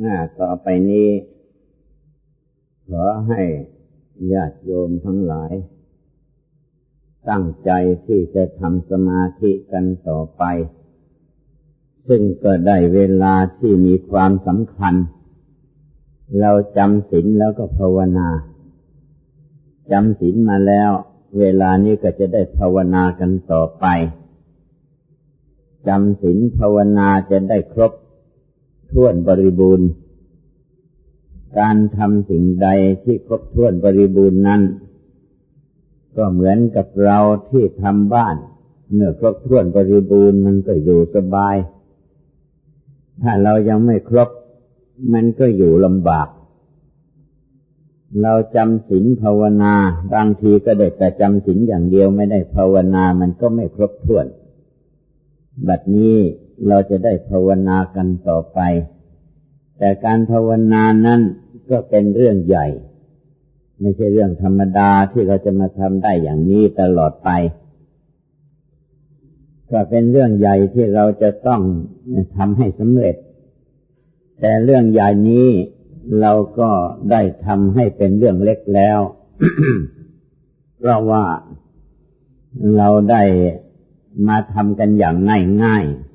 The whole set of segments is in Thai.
หน้าต่อไปนี้ ขอให้ญาติโยมทั้งหลาย ตั้งใจที่จะทำสมาธิกันต่อไป ซึ่งก็ได้เวลาที่มีความสำคัญ เราจำศีลแล้วก็ภาวนาจำศีลมาแล้ว เวลานี้ก็จะได้ภาวนากันต่อไปจำศีลภาวนาจะได้ครบ ถ้วนบริบูรณ์ การทำสิ่งใดที่ครบถ้วนบริบูรณ์นั้น ก็เหมือนกับเราที่ทำบ้าน เมื่อครบถ้วนบริบูรณ์มันก็อยู่สบาย ถ้าเรายังไม่ครบ มันก็อยู่ลำบาก เราจำศีลภาวนา บางทีก็ได้แต่จำศีลอย่างเดียวไม่ได้ภาวนามันก็ไม่ครบถ้วน บัดนี้ เราจะได้ภาวนากันต่อไป แต่การภาวนานั้นก็เป็นเรื่องใหญ่ ไม่ใช่เรื่องธรรมดาที่เราจะมาทำได้อย่างนี้ตลอดไป ก็เป็นเรื่องใหญ่ที่เราจะต้องทำให้สำเร็จ แต่เรื่องใหญ่นี้เราก็ได้ทำให้เป็นเรื่องเล็กแล้ว เพราะว่าเราได้มาทำกันอย่างง่ายๆ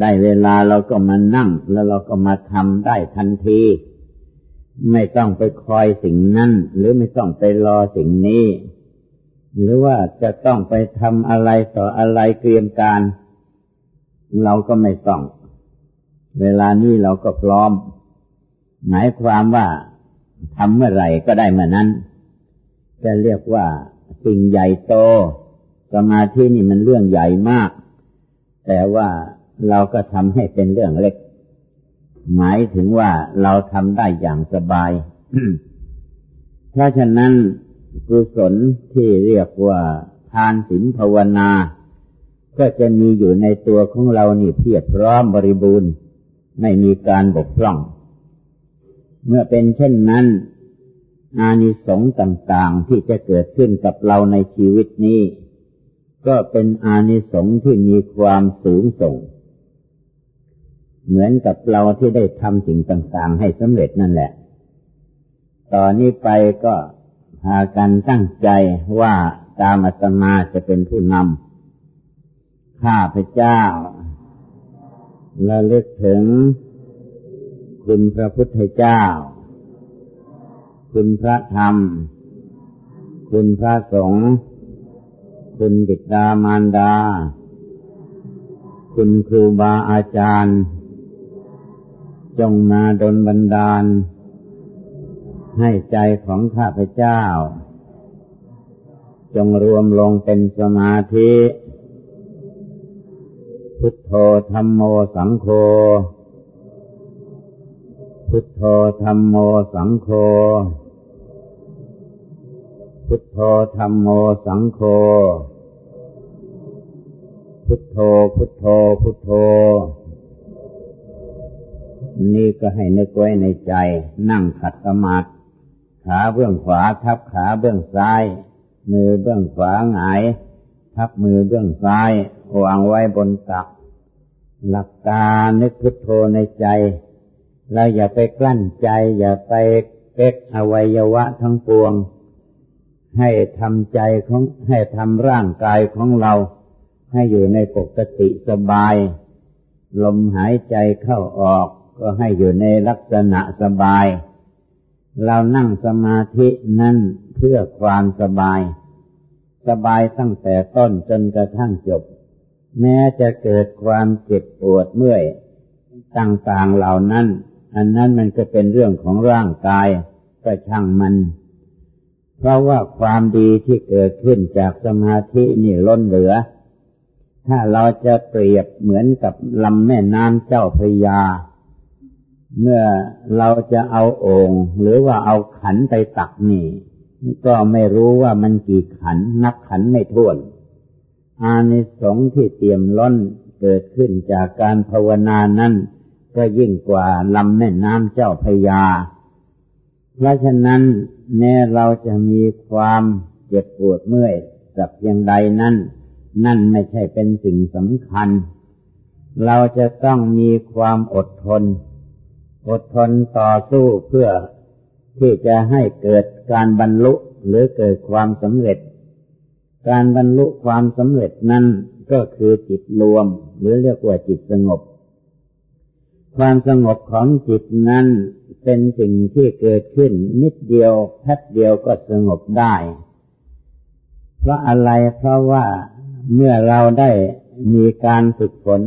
ได้เวลาเราก็มานั่ง แล้วเราก็มาทำได้ทันที ไม่ต้องไปคอยสิ่งนั้น หรือไม่ต้องไปรอสิ่งนี้ หรือว่าจะต้องไปทำอะไรต่ออะไรเตรียมการ เราก็ไม่ต้อง เวลานี้เราก็พร้อม หมายความว่าทำเมื่อไหร่ก็ได้เมื่อนั้น จะเรียกว่าสิ่งใหญ่โตสมาธินี่มันเรื่องใหญ่มาก แต่ว่า เราก็ทำให้เป็นเรื่องเล็ก หมายถึงว่าเราทำได้อย่างสบาย เพราะฉะนั้นกุศลที่เรียกว่าทานศีลภาวนา ก็จะมีอยู่ในตัวของเรานี่เพียบพร้อมบริบูรณ์ ไม่มีการบกพร่อง เมื่อเป็นเช่นนั้น อานิสงส์ต่างๆที่จะเกิดขึ้นกับเราในชีวิตนี้ ก็เป็นอานิสงส์ที่มีความสูงส่ง เหมือนกับเราที่ได้ทำสิ่งต่าง ๆ ให้สำเร็จนั่นแหละ ตอนนี้ไปก็พากันตั้งใจว่าตามอาตมาจะเป็นผู้นำ ข้าพเจ้าระลึกถึง คุณพระพุทธเจ้า คุณพระธรรม คุณพระสงฆ์ คุณบิดามารดา คุณครูบาอาจารย์ จงมาดลบันดาล ให้ใจของข้าพเจ้า จงรวมลงเป็นสมาธิ พุทโธธรรมโมสังโฆ พุทโธธรรมโมสังโฆ พุทโธธรรมโมสังโฆ พุทโธพุทโธพุทโธ นี่ก็ให้นึกไว้ในใจ นั่งขัดสมาธิขาเบื้องขวาทับขาเบื้องซ้าย มือเบื้องขวาหงาย ทับมือเบื้องซ้ายวางไว้บนตัก หลักการนึกพุทโธในใจเราอย่าไปกลั้นใจ อย่าไปเป๊กอวัยวะทั้งปวง ให้ทำใจของให้ทำร่างกายของเรา ให้อยู่ในปกติสบาย ลมหายใจเข้าออก ก็ให้อยู่ในลักษณะสบาย เรานั่งสมาธินั่นเพื่อความสบาย สบายตั้งแต่ต้นจนกระทั่งจบ แม้จะเกิดความเจ็บปวดเมื่อยต่างๆเหล่านั้น อันนั้นมันก็เป็นเรื่องของร่างกายก็ช่างมัน เพราะว่าความดีที่เกิดขึ้นจากสมาธินี่ล้นเหลือ ถ้าเราจะเปรียบเหมือนกับลำแม่น้ำเจ้าพระยา เมื่อเราจะเอาโอ่งหรือว่าเอาขันไปตักนี่ก็ไม่รู้ว่ามันกี่ขันนับขันไม่ถ้วน อานิสงส์ที่เตรียมล้นเกิดขึ้นจากการภาวนานั้น ก็ยิ่งกว่าลำแม่น้ำเจ้าพยา เพราะฉะนั้นแม้เราจะมีความเจ็บปวดเมื่อยสักเพียงใดนั้น นั่นไม่ใช่เป็นสิ่งสำคัญ เราจะต้องมีความอดทน อดทนต่อสู้เพื่อที่จะให้เกิดการบรรลุหรือเกิดความสำเร็จ การบรรลุความสำเร็จนั้นก็คือจิตรวม หรือเรียกว่าจิตสงบ ความสงบของจิตนั้นเป็นสิ่งที่เกิดขึ้นนิดเดียวแป๊บเดียวก็สงบได้ เพราะอะไรเพราะว่าเมื่อเราได้มีการฝึกฝน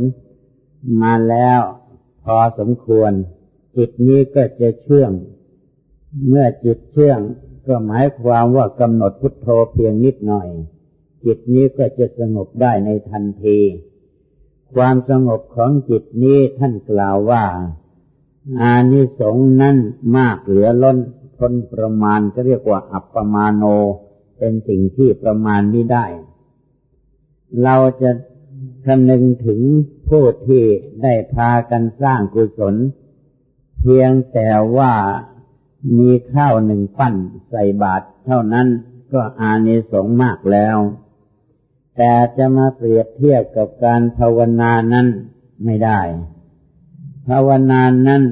มาแล้วพอสมควร จิตนี้ก็จะเชื่อง เมื่อจิตเชื่อง ก็หมายความว่ากำหนดพุทโธเพียงนิดหน่อย จิตนี้ก็จะสงบได้ในทันที ความสงบของจิตนี้ท่านกล่าวว่า อานิสงส์นั้นมากเหลือล้นพ้นประมาณก็เรียกว่าอัปปมาโน เป็นสิ่งที่ประมาณไม่ได้ เราจะคำนึงถึงผู้ที่ได้พากันสร้างกุศล เพียงแต่ว่ามีข้าวหนึ่งปั้นใส่บาตรเท่านั้นก็อานิสงส์มากแล้ว แต่จะมาเปรียบเทียบกับการภาวนานั้นไม่ได้ ภาวนานั้น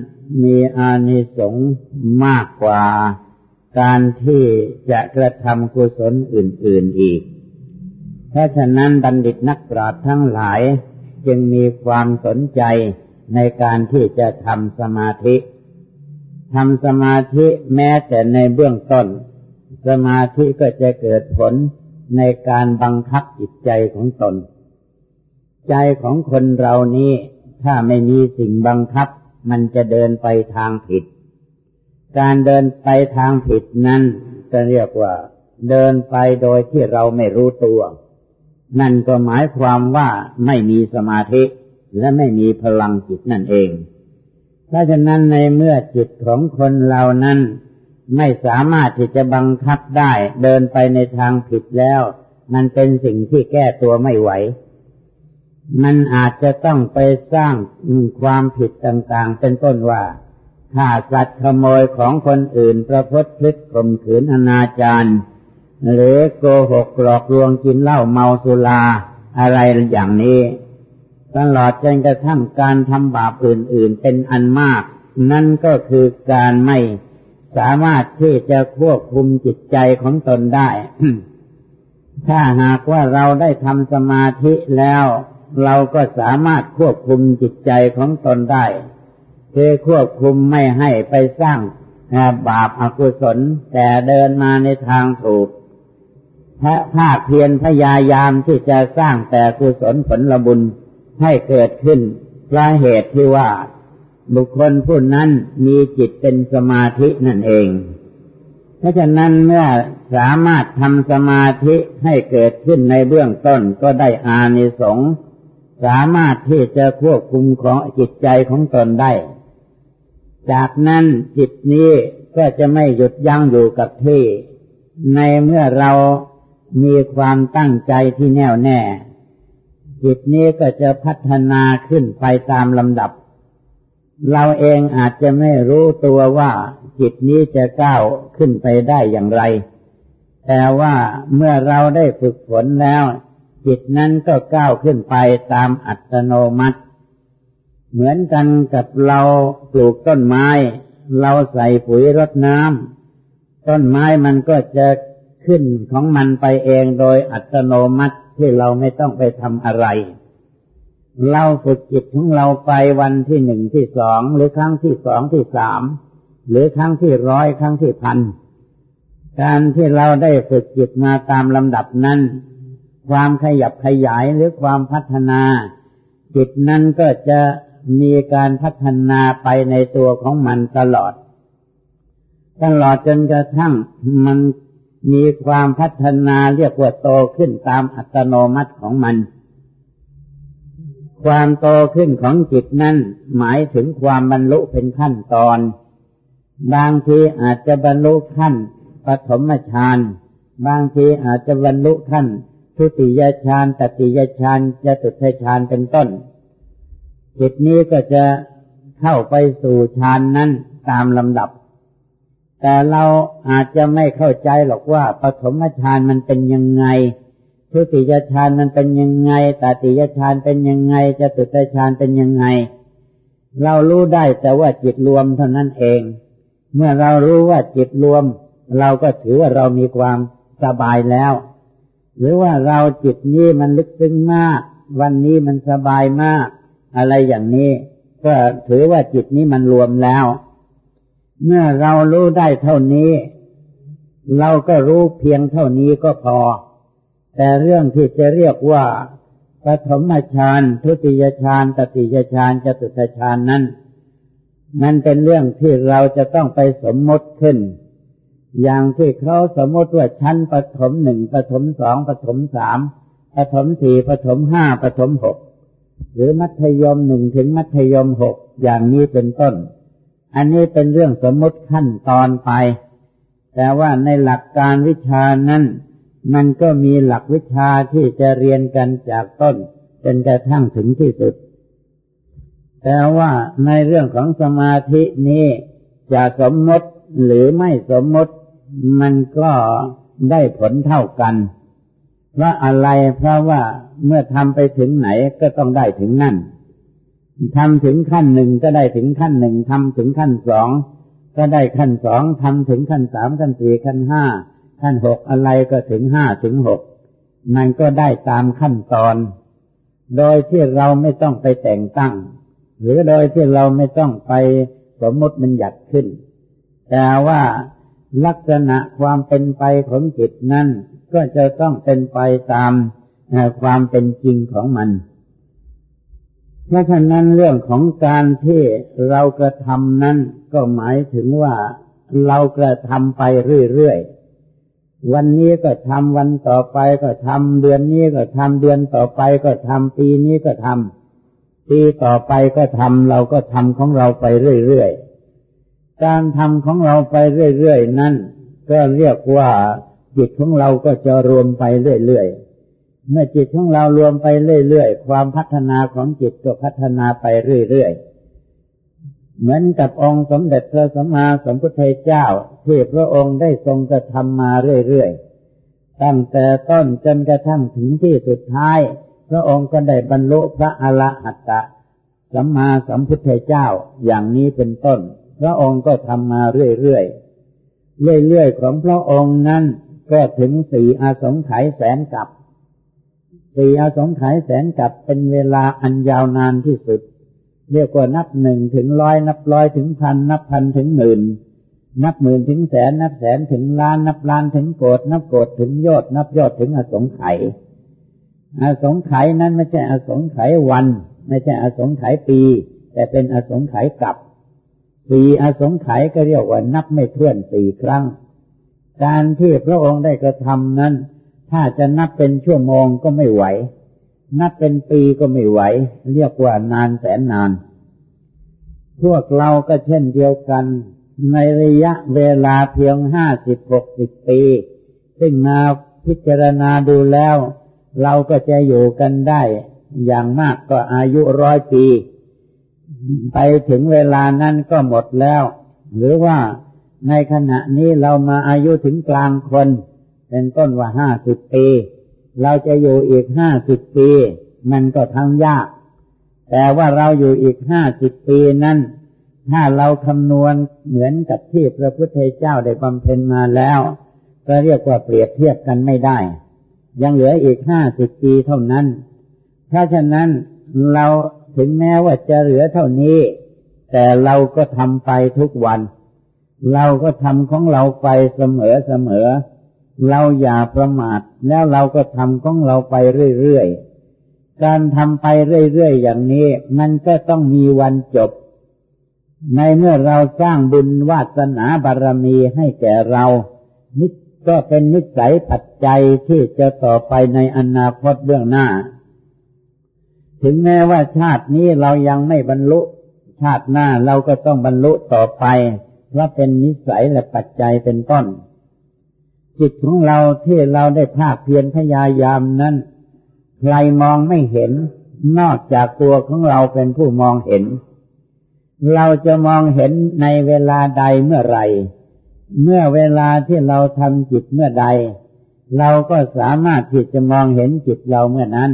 มีอานิสงส์มากกว่าการที่จะกระทำกุศลอื่น ๆอีก เพราะฉะนั้นบัณฑิตนักปราชญ์ทั้งหลายจึงมีความสนใจ ในการที่จะทำสมาธิทำสมาธิแม้แต่ในเบื้องต้น สมาธิก็จะเกิดผลในการบังคับจิตใจของตน ใจของคนเรานี้ถ้าไม่มีสิ่งบังคับ มันจะเดินไปทางผิด การเดินไปทางผิดนั้นจะเรียกว่า เดินไปโดยที่เราไม่รู้ตัว นั่นก็หมายความว่าไม่มีสมาธิ และไม่มีพลังจิตนั่นเอง เพราะฉะนั้นในเมื่อจิตของคนเรานั้น ไม่สามารถที่จะบังคับได้เดินไปในทางผิดแล้ว มันเป็นสิ่งที่แก้ตัวไม่ไหว มันอาจจะต้องไปสร้างความผิดต่างๆ เป็นต้นว่าฆ่าสัตว์ขโมยของคนอื่นประพฤติพฤติข่มขืนอนาจารหรือโกหกหลอกลวงกินเหล้าเมาสุราอะไรอย่างนี้ ตลอดจนกระทั่งการทำบาปอื่นๆเป็นอันมาก นั่นก็คือการไม่สามารถที่จะควบคุมจิตใจของตนได้ ถ้าหากว่าเราได้ทำสมาธิแล้ว เราก็สามารถควบคุมจิตใจของตนได้คือควบคุมไม่ให้ไปสร้างบาปอากุศล แต่เดินมาในทางถูกพระภาคเพียรพยายามที่จะสร้างแต่กุศลผลบุญ ให้เกิดขึ้นเพราะเหตุที่ว่าบุคคลผู้นั้นมีจิตเป็นสมาธินั่นเอง เพราะฉะนั้นเมื่อสามารถทำสมาธิให้เกิดขึ้นในเบื้องต้นก็ได้อานิสงส์สามารถที่จะควบคุมของจิตใจของตนได้ จากนั้นจิตนี้ก็จะไม่หยุดยั้งอยู่กับที่ ในเมื่อเรามีความตั้งใจที่แน่วแน่ จิตนี้ก็จะพัฒนาขึ้นไปตามลำดับ เราเองอาจจะไม่รู้ตัวว่าจิตนี้จะก้าวขึ้นไปได้อย่างไร แต่ว่าเมื่อเราได้ฝึกฝนแล้ว จิตนั้นก็ก้าวขึ้นไปตามอัตโนมัติ เหมือนกันกับเราปลูกต้นไม้ เราใส่ปุ๋ยรดน้ำต้นไม้มันก็จะขึ้นของมันไปเองโดยอัตโนมัติ ที่เราไม่ต้องไปทำอะไร เราฝึกจิตของเราไปวันที่หนึ่งที่สองหรือครั้งที่สองที่สามหรือครั้งที่ร้อยครั้งที่พันการที่เราได้ฝึกจิตมาตามลำดับนั้น ความขยับขยายหรือความพัฒนา จิตนั้นก็จะมีการพัฒนาไปในตัวของมันตลอด ตลอดจนกระทั่งมัน มีความพัฒนาเรียกว่าโตขึ้นตามอัตโนมัติของมัน ความโตขึ้นของจิตนั้นหมายถึงความบรรลุเป็นขั้นตอน บางทีอาจจะบรรลุขั้นปฐมฌานบางทีอาจจะบรรลุขั้นทุติยฌานตติยฌานจตุตฌานเป็นต้น จิตนี้ก็จะเข้าไปสู่ฌานนั้นตามลำดับ แต่เราอาจจะไม่เข้าใจหรอกว่าปฐมฌานมันเป็นยังไงทุติยฌานมันเป็นยังไงตติยฌานเป็นยังไงจตุตฌานเป็นยังไง เรารู้ได้แต่ว่าจิตรวมเท่านั้นเอง เมื่อเรารู้ว่าจิตรวม เราก็ถือว่าเรามีความสบายแล้ว หรือว่าเราจิตนี้มันลึกซึ้งมาก วันนี้มันสบายมาก อะไรอย่างนี้ ก็ถือว่าจิตนี้มันรวมแล้ว เมื่อเรารู้ได้เท่านี้ เราก็รู้เพียงเท่านี้ก็พอ แต่เรื่องที่จะเรียกว่าปฐมฌานทุติยฌานตติยฌานจตุตฌานนั้นมันเป็นเรื่องที่เราจะต้องไปสมมติขึ้น อย่างที่เขาสมมติว่าชั้นปฐมหนึ่งปฐมสองปฐมสามปฐมสี่ปฐมห้าปฐมหกหรือมัธยมหนึ่งถึงมัธยมหกอย่างนี้เป็นต้น อันนี้เป็นเรื่องสมมติขั้นตอนไป แต่ว่าในหลักการวิชานั้น มันก็มีหลักวิชาที่จะเรียนกันจากต้นจนกระทั่งถึงที่สุด แต่ว่าในเรื่องของสมาธินี้จะสมมติหรือไม่สมมติมันก็ได้ผลเท่ากันเพราะอะไรเพราะว่าเมื่อทำไปถึงไหนก็ต้องได้ถึงนั่น ทำถึงขั้นหนึ่งก็ได้ถึงขั้นหนึ่งทำถึงขั้นสองก็ได้ขั้นสองทำถึงขั้นสามขั้นสี่ขั้นห้าขั้นหกอะไรก็ถึงห้าถึงหกมันก็ได้ตามขั้นตอน โดยที่เราไม่ต้องไปแต่งตั้ง หรือโดยที่เราไม่ต้องไปสมมติมันหยัดขึ้น แต่ว่าลักษณะความเป็นไปของจิตนั้นก็จะต้องเป็นไปตามความเป็นจริงของมัน เพราะฉะนั้นเรื่องของการที่เรากระทำนั้นก็หมายถึงว่าเรากระทำไปเรื่อยๆ วันนี้ก็ทำวันต่อไปก็ทำเดือนนี้ก็ทำเดือนต่อไปก็ทำปีนี้ก็ทำปีต่อไปก็ทำเราก็ทำของเราไปเรื่อยๆ การทำของเราไปเรื่อยๆ นั่นก็เรียกว่าจิตของเราก็จะรวมไปเรื่อยๆ เมื่อจิตของเรารวมไปเรื่อยๆ ความพัฒนาของจิตก็พัฒนาไปเรื่อยๆ เหมือนกับองค์สมเด็จพระสัมมาสัมพุทธเจ้าที่พระองค์ได้ทรงกระทำมาเรื่อยๆ ตั้งแต่ต้นจนกระทั่งถึงที่สุดท้าย พระองค์ก็ได้บรรลุพระอรหัตตะสัมมาสัมพุทธเจ้าอย่างนี้เป็นต้น พระองค์ก็ทำมาเรื่อยๆ เรื่อยๆ ของพระองค์นั้นก็ถึงสี่อาสงไขยแสนกับ สี่อาสงไขยแสนกับเป็นเวลาอันยาวนานที่สุด เรียกว่านับหนึ่งถึงร้อยนับร้อยถึงพันนับพันถึงหมื่นนับหมื่นถึงแสน นับแสนถึงล้าน นับล้านถึงโกดนับโกดถึงยอด นับยอดถึงอสงไขยอสงไขยนั้นไม่ใช่อสงไขยวัน ไม่ใช่อสงไขยปี แต่เป็นอสงไขยกับสี่อสงไขยก็เรียกว่านับไม่ถ้วนสี่ครั้ง การที่พระองค์ได้กระทำนั้น ถ้าจะนับเป็นชั่วโมงก็ไม่ไหว นับเป็นปีก็ไม่ไหว เรียกว่านานแสนนาน พวกเราก็เช่นเดียวกัน ในระยะเวลาเพียงห้าสิบหกสิบปี ซึ่งมาพิจารณาดูแล้ว เราก็จะอยู่กันได้ อย่างมากก็อายุร้อยปี ไปถึงเวลานั้นก็หมดแล้ว หรือว่าในขณะนี้เรามาอายุถึงกลางคน เป็นต้นว่าห้าสิบปี เราจะอยู่อีกห้าสิบปี มันก็ทั้งยาก แต่ว่าเราอยู่อีกห้าสิบปีนั้นถ้าเราคำนวณเหมือนกับที่พระพุทธเจ้าได้บำเพ็ญมาแล้ว ก็เรียกว่าเปรียบเทียบกันไม่ได้ ยังเหลืออีกห้าสิบปีเท่านั้น เพราะฉะนั้นเราถึงแม้ว่าจะเหลือเท่านี้ แต่เราก็ทำไปทุกวัน เราก็ทำของเราไปเสมอเสมอ เราอย่าประมาทแล้วเราก็ทำของเราไปเรื่อยๆ การทำไปเรื่อยๆ อย่างนี้ มันก็ต้องมีวันจบ ในเมื่อเราสร้างบุญวาสนาบารมีให้แก่เรา นิก็เป็นนิสัยปัจจัยที่จะต่อไปในอนาคตเบื้องหน้า ถึงแม้ว่าชาตินี้เรายังไม่บรรลุ ชาติหน้าเราก็ต้องบรรลุต่อไปเพราะเป็นนิสัยและปัจจัยเป็นต้น จิตของเราที่เราได้ภาคเพียรพยายามนั้น ใครมองไม่เห็น นอกจากตัวของเราเป็นผู้มองเห็น เราจะมองเห็นในเวลาใดเมื่อไรเมื่อเวลาที่เราทำจิตเมื่อใด เราก็สามารถที่จะมองเห็นจิตเราเมื่อนั้น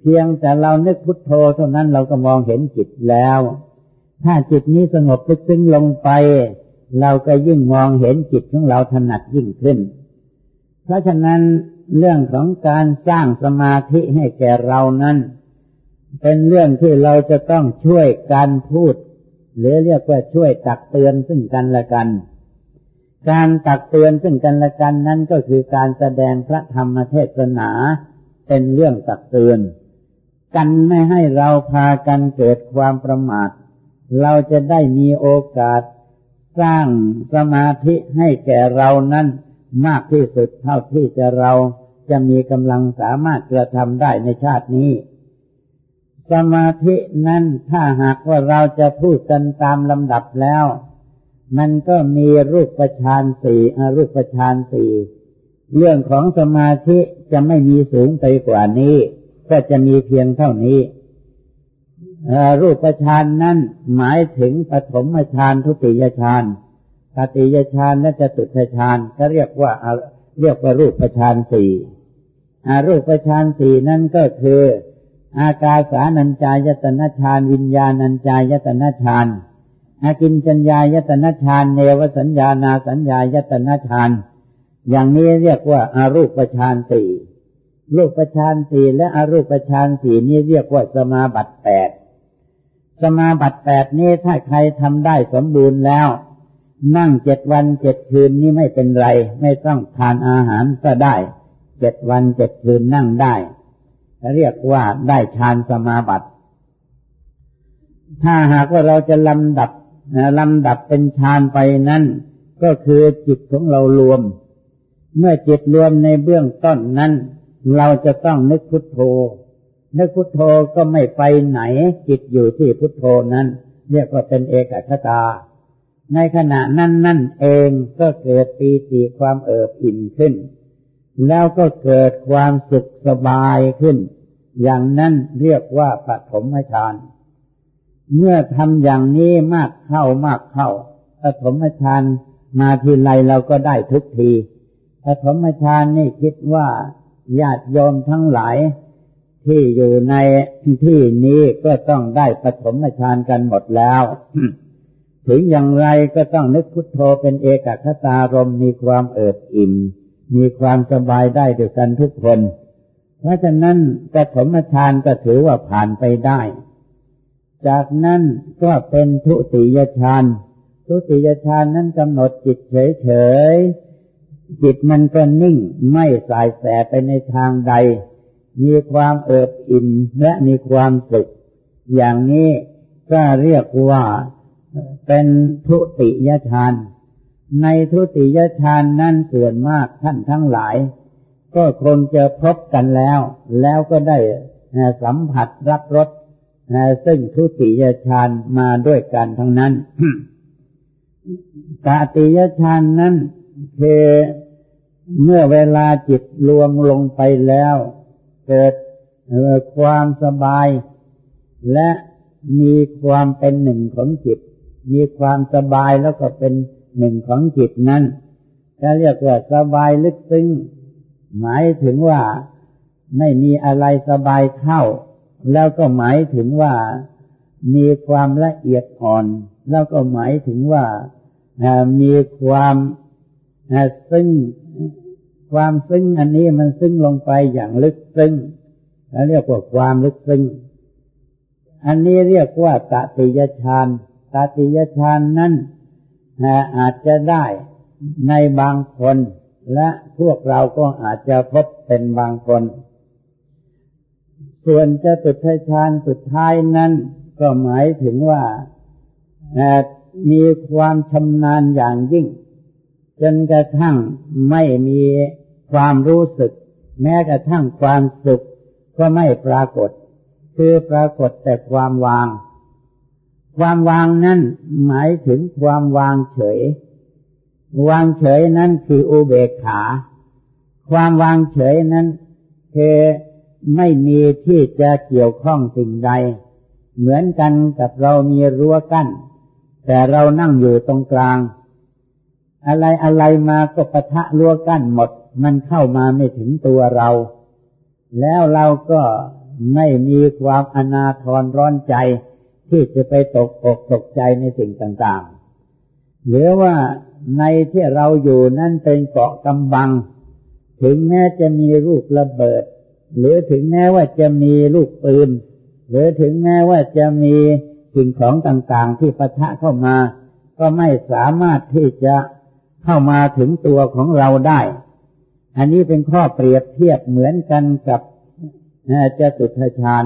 เพียงแต่เรานึกพุทโธเท่านั้นเราก็มองเห็นจิตแล้ว ถ้าจิตนี้สงบลึกซึ้งลงไป เราก็ยิ่งมองเห็นจิตของเราถนัดยิ่งขึ้น เพราะฉะนั้นเรื่องของการสร้างสมาธิให้แก่เรานั้น เป็นเรื่องที่เราจะต้องช่วยการพูด หรือเรียกว่าช่วยตักเตือนซึ่งกันและกัน การตักเตือนซึ่งกันและกันนั้นก็คือการแสดงพระธรรมเทศนา เป็นเรื่องตักเตือน กันไม่ให้เราพากันเกิดความประมาท เราจะได้มีโอกาส สร้างสมาธิให้แก่เรานั้นมากที่สุดเท่าที่จะเราจะมีกำลังสามารถกระทำได้ในชาตินี้ สมาธินั้นถ้าหากว่าเราจะพูดกันตามลำดับแล้ว มันก็มีรูปประชานสี่รูปประชานสี่เรื่องของสมาธิจะไม่มีสูงไปกว่านี้ ก็จะมีเพียงเท่านี้ รูปประชานนั้นหมายถึงปฐมฌานทุติยฌานตติยฌานและจตุตฌานก็เรียกว่าเรียกว่ารูปฌานสี่รูปฌานสี่นั่นก็คือ อากาสานัญจายตนะฌานวิญญาณัญจายตนะฌานอากินจัญญายตนะฌานเนวสัญญานาสัญญายตนะฌานอย่างนี้เรียกว่าอารูปฌานสี่รูปฌานสี่และอรูปฌานสี่นี้เรียกว่าสมาบัติแปด สมาบัติแปดนี้ถ้าใครทำได้สมบูรณ์แล้ว นั่งเจ็ดวันเจ็ดคืนนี้ไม่เป็นไร ไม่ต้องทานอาหารก็ได้เจ็ดวันเจ็ดคืนนั่งได้ เรียกว่าได้ฌานสมาบัติ ถ้าหากว่าเราจะลำดับลำดับเป็นฌานไปนั้นก็คือจิตของเรารวม เมื่อจิตรวมในเบื้องต้นนั้น เราจะต้องนึกพุทโธ นึกพุทโธก็ไม่ไปไหนจิตอยู่ที่พุทโธนั้น เรียกว่าเป็นเอกคตา ในขณะนั้นนั่นเองก็เกิดปีติความเอิบอิ่มขึ้น แล้วก็เกิดความสุขสบายขึ้น อย่างนั้นเรียกว่าปฐมฌาน เมื่อทำอย่างนี้มากเข้ามากเข้าปฐมฌานมาทีไรเราก็ได้ทุกทีปฐมฌานนี่คิดว่าญาติโยมทั้งหลาย ที่อยู่ในที่นี้ก็ต้องได้ปฐมฌานกันหมดแล้ว ถึงอย่างไรก็ต้องนึกพุทโธเป็นเอกคตารมมีความเอิบอิ่ม มีความสบายได้ด้วยกันทุกคน เพราะฉะนั้นกฐมฌานก็ถือว่าผ่านไปได้ จากนั้นก็เป็นทุติยฌานทุติยฌานนั้นกำหนดจิตเฉยๆจิตมันก็นิ่งไม่สายแสไปในทางใด มีความเอิบอิ่มและมีความสุข อย่างนี้ก็เรียกว่าเป็นทุติยฌาน ในทุติยฌานนั่นส่วนมากท่านทั้งหลาย ก็คงจะพบกันแล้ว แล้วก็ได้สัมผัสรับรสซึ่งทุติยฌานมาด้วยกันทั้งนั้นตติยฌานนั้นคือเมื่อเวลาจิตรวมลงไปแล้ว เกิดความสบาย และมีความเป็นหนึ่งของจิต มีความสบายแล้วก็เป็นหนึ่งของจิตนั้นจะเรียกว่าสบายลึกซึ้งหมายถึงว่าไม่มีอะไรสบายเท่า แล้วก็หมายถึงว่ามีความละเอียดอ่อน แล้วก็หมายถึงว่ามีความซึ้ง ความซึ้งอันนี้มันซึ้งลงไปอย่างลึกซึ้งแล้วเรียกว่าความลึกซึ้ง อันนี้เรียกว่าตติยฌานตาติยฌานนั้นอาจจะได้ในบางคน และพวกเราก็อาจจะพบเป็นบางคน ส่วนจะตุทฌานสุดท้ายนั้นก็หมายถึงว่ามีความชำนาญอย่างยิ่ง จนกระทั่งไม่มี ความรู้สึก แม้กระทั่งความสุขก็ไม่ปรากฏ คือปรากฏแต่ความวาง ความวางนั้นหมายถึงความวางเฉย วางเฉยนั้นคืออุเบกขา ความวางเฉยนั้นคือไม่มีที่จะเกี่ยวข้องสิ่งใด เหมือนกันกับเรามีรั้วกั้น แต่เรานั่งอยู่ตรงกลาง อะไรอะไรมาก็ปะทะรั้วกั้นหมด มันเข้ามาไม่ถึงตัวเรา แล้วเราก็ไม่มีความอนาทรร้อนใจ ที่จะไปตกอกตกใจในสิ่งต่างๆ หรือว่าในที่เราอยู่นั่นเป็นเกาะกำบัง ถึงแม้จะมีลูกระเบิด หรือถึงแม้ว่าจะมีลูกปืน หรือถึงแม้ว่าจะมีสิ่งของต่างๆ ที่ปะทะเข้ามา ก็ไม่สามารถที่จะเข้ามาถึงตัวของเราได้ อันนี้เป็นข้อเปรียบเทียบเหมือนกันกับจะตุทชาน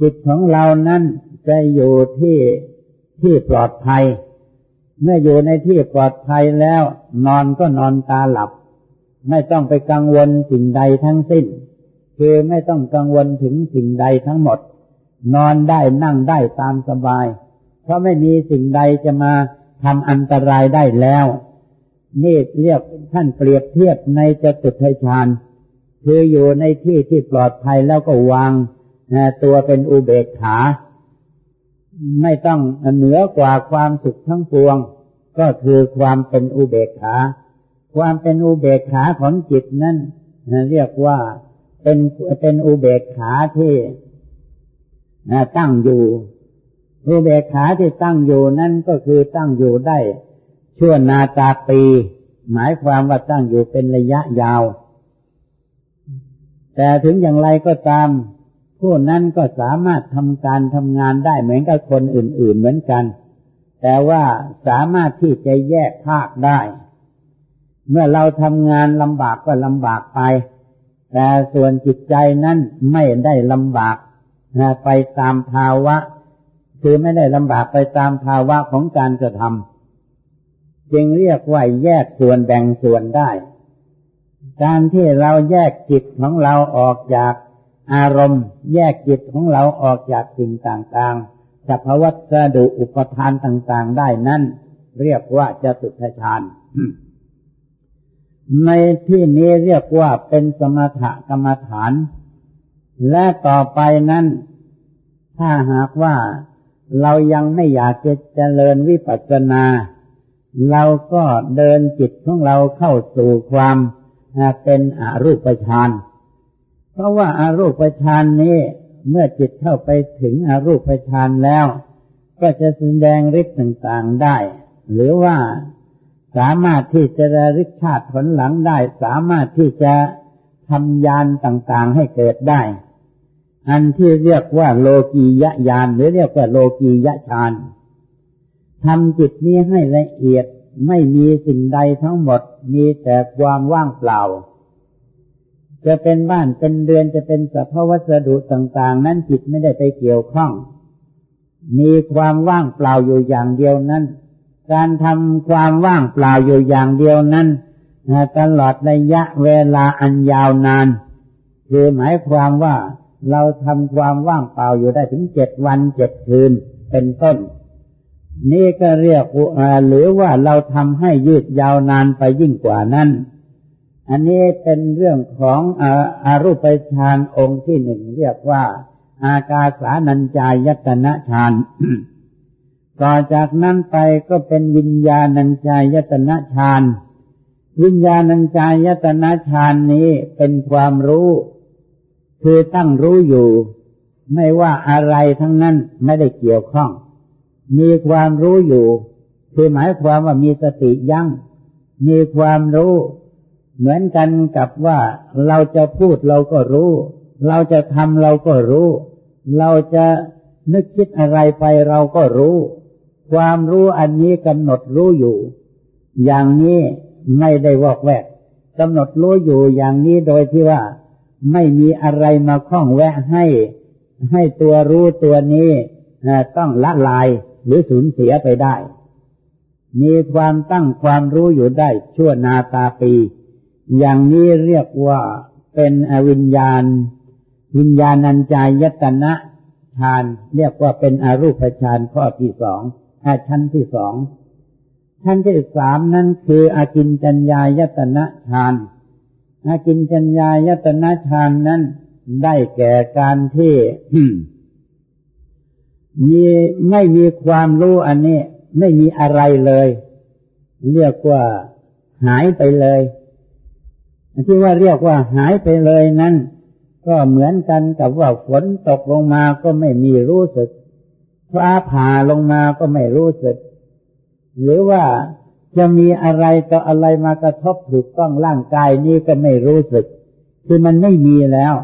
จิตของเรานั้นจะอยู่ที่ที่ปลอดภัย เมื่ออยู่ในที่ปลอดภัยแล้ว นอนก็นอนตาหลับ ไม่ต้องไปกังวลสิ่งใดทั้งสิ้น คือไม่ต้องกังวลถึงสิ่งใดทั้งหมด นอนได้นั่งได้ตามสบาย เพราะไม่มีสิ่งใดจะมาทำอันตรายได้แล้ว นี่เรียกท่านเปรียบเทียบในจตุทัยฌานคืออยู่ในที่ที่ปลอดภัยแล้วก็วางตัวเป็นอุเบกขา ไม่ต้องเหนือกว่าความสุขทั้งปวง ก็คือความเป็นอุเบกขา ความเป็นอุเบกขาของจิตนั้นเรียกว่าเป็นเป็นอุเบกขาที่ตั้งอยู่ อุเบกขาที่ตั้งอยู่นั่นก็คือตั้งอยู่ได้ ชั่วนาตาปี หมายความว่าตั้งอยู่เป็นระยะยาว แต่ถึงอย่างไรก็ตาม ผู้นั้นก็สามารถทำการทำงานได้เหมือนกับคนอื่น ๆ เหมือนกัน แต่ว่าสามารถที่จะแยกภาคได้ เมื่อเราทำงานลำบากก็ลำบากไป แต่ส่วนจิตใจนั้นไม่ได้ลำบากไปตามภาวะ คือไม่ได้ลำบากไปตามภาวะของการกระทำ จึงเรียกว่าแยกส่วนแบ่งส่วนได้ การที่เราแยกจิตของเราออกจากอารมณ์ แยกจิตของเราออกจากสิ่งต่างๆสภวัตดุอุปทานต่างๆได้นั่นเรียกว่าจะตุทฌานในที่นี้เรียกว่าเป็นสมถกรรมฐาน และต่อไปนั้น ถ้าหากว่าเรายังไม่อยากจะเจริญวิปัสสนา เราก็เดินจิตของเราเข้าสู่ความเป็นอรูปฌานเพราะว่าอารูปฌานนี้เมื่อจิตเข้าไปถึงอรูปฌานแล้ว ก็จะแสดงฤทธิ์ต่างๆได้ หรือว่าสามารถที่จะระลึกชาติผลหลังได้ สามารถที่จะทำยานต่างๆให้เกิดได้ อันที่เรียกว่าโลกียะยานหรือเรียกว่าโลกียะฌาน ทำจิตนี้ให้ละเอียดไม่มีสิ่งใดทั้งหมด มีแต่ความว่างเปล่า จะเป็นบ้านเป็นเรือนจะเป็นสภาวัสดุต่าง ๆ นั้นจิตไม่ได้ไปเกี่ยวข้อง มีความว่างเปล่าอยู่อย่างเดียวนั้น การทำความว่างเปล่าอยู่อย่างเดียวนั้นตลอดระยะเวลาอันยาวนาน คือหมายความว่าเราทำความว่างเปล่าอยู่ได้ถึงเจ็ดวันเจ็ดคืนเป็นต้น นี่ก็เรียกหรือว่าเราทำให้ยืดยาวนานไปยิ่งกว่านั้น อันนี้เป็นเรื่องของอารูปฌานองค์ที่หนึ่งเรียกว่า อากาสานัญจายตนะฌานต่อจากนั้นไปก็เป็นวิญญาณัญจายตนะฌาน วิญญาณัญจายตนะฌานนี้เป็นความรู้ คือตั้งรู้อยู่ ไม่ว่าอะไรทั้งนั้นไม่ได้เกี่ยวข้อง มีความรู้อยู่ คือหมายความว่ามีสติยัง้ง มีความรู้ เหมือนกันกับว่าเราจะพูดเราก็รู้ เราจะทำเราก็รู้ เราจะนึกคิดอะไรไปเราก็รู้ ความรู้อันนี้กำหนดรู้อยู่ อย่างนี้ไม่ได้วอกแวกกำหนดรู้อยู่อย่างนี้โดยที่ว่าไม่มีอะไรมาข้องแวะให้ ให้ตัวรู้ตัวนี้ต้องละลาย หรือสูญเสียไปได้ มีความตั้งความรู้อยู่ได้ชั่วนาตาปี อย่างนี้เรียกว่าเป็นอวิญญาณ วิญญาณัญจายตนะฌานเรียกว่าเป็นอรูปฌานข้อที่สองชั้นที่สองชั้นที่สามนั้นคืออากินจัญญายตนะฌานอากินจัญญายตนะฌานนั้นได้แก่การที่ มีไม่มีความรู้อันนี้ ไม่มีอะไรเลย เรียกว่าหายไปเลยที่ว่าเรียกว่าหายไปเลยนั้น ก็เหมือนกันกับว่าฝนตกลงมาก็ไม่มีรู้สึกฟ้าผ่าลงมาก็ไม่รู้สึก หรือว่าจะมีอะไรต่ออะไรมากระทบถูกต้องร่างกายนี้ก็ไม่รู้สึก คือมันไม่มีแล้ว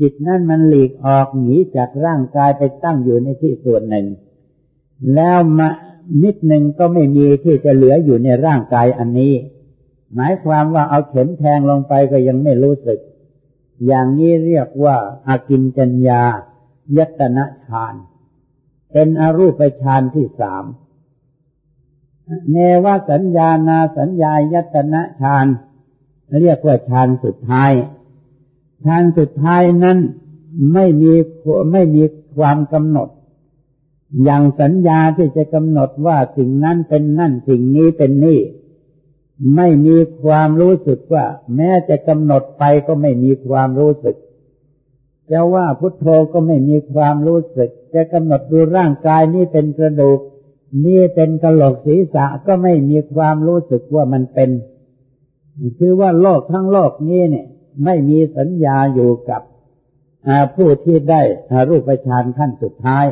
จิตนั่นมันหลีกออกหนีจากร่างกายไปตั้งอยู่ในที่ส่วนหนึ่ง แล้วมานิดหนึ่งก็ไม่มีที่จะเหลืออยู่ในร่างกายอันนี้ หมายความว่าเอาเข็มแทงลงไปก็ยังไม่รู้สึก อย่างนี้เรียกว่าอากินจัญญา ยตนะฌาน เป็นอรูปฌานที่สามเนวสัญญานาสัญญายตนะฌาน เรียกว่าฌานสุดท้าย ฌานสุดท้ายนั้นไม่มีไม่มีความกำหนด อย่างสัญญาที่จะกำหนดว่าสิ่งนั้นเป็นนั่นสิ่งนี้เป็นนี่ ไม่มีความรู้สึกว่า แม้จะกำหนดไปก็ไม่มีความรู้สึกจะว่าพุทโธก็ไม่มีความรู้สึก จะกำหนดดูร่างกายนี้เป็นกระดูก นี่เป็นกระโหลกศีรษะก็ไม่มีความรู้สึกว่ามันเป็น คือว่าโลกทั้งโลกนี้เนี่ย ไม่มีสัญญาอยู่กับผู้ที่ได้รูปฌานขั้นสุดท้าย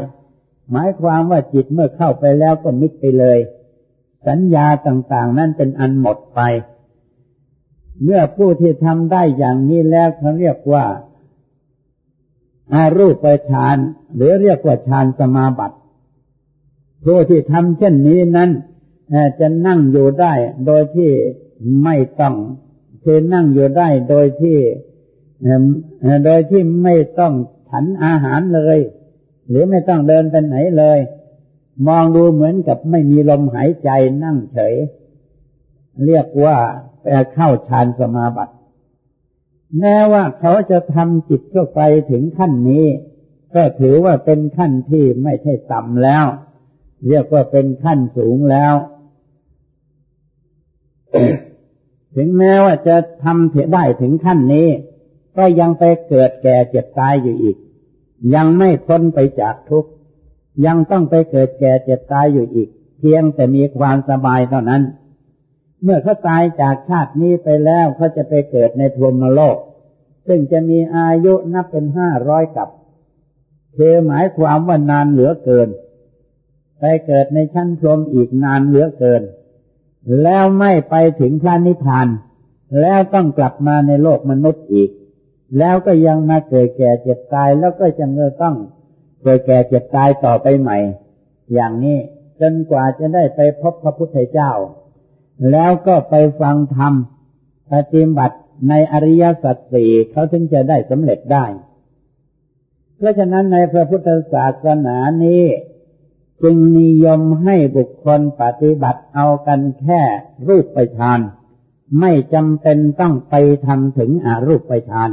หมายความว่าจิตเมื่อเข้าไปแล้วก็มิดไปเลย สัญญาต่างๆ นั่นเป็นอันหมดไป เมื่อผู้ที่ทำได้อย่างนี้แล้วเขาเรียกว่าอารูปฌานหรือเรียกว่าฌานสมาบัติผู้ที่ทำเช่นนี้นั้นจะนั่งอยู่ได้โดยที่ไม่ต้อง คือนั่งอยู่ได้โดยที่โดยที่ไม่ต้องฉันอาหารเลย หรือไม่ต้องเดินไปไหนเลย มองดูเหมือนกับไม่มีลมหายใจนั่งเฉย เรียกว่าเข้าฌานสมาบัติแม้ว่าเขาจะทำจิตเข้าไปถึงขั้นนี้ ก็ถือว่าเป็นขั้นที่ไม่ใช่ต่ำแล้ว เรียกว่าเป็นขั้นสูงแล้ว ถึงแม้ว่าจะทำเถได้ถึงขั้นนี้ ก็ยังไปเกิดแก่เจ็บตายอยู่อีก ยังไม่พ้นไปจากทุกข์ยังต้องไปเกิดแก่เจ็บตายอยู่อีก เพียงแต่มีความสบายเท่านั้น เมื่อเขาตายจากชาตินี้ไปแล้วเขาจะไปเกิดในพรหมโลกซึ่งจะมีอายุนับเป็นห้าร้อยกับคือหมายความว่านานเหลือเกิน ไปเกิดในชั้นพรมอีกนานเหลือเกิน แล้วไม่ไปถึงพระนิพพาน แล้วต้องกลับมาในโลกมนุษย์อีก แล้วก็ยังมาเกิดแก่เจ็บตายแล้วก็จะต้องเกิดแก่เจ็บตายต่อไปใหม่ อย่างนี้จนกว่าจะได้ไปพบพระพุทธเจ้า แล้วก็ไปฟังธรรมปฏิบัติในอริยสัจสี่เขาถึงจะได้สำเร็จได้ เพราะฉะนั้นในพระพุทธศาสนานี้ จึงนิยมให้บุคคลปฏิบัติเอากันแค่รูปไปฌาน ไม่จำเป็นต้องไปทำถึงอารูปไปฌาน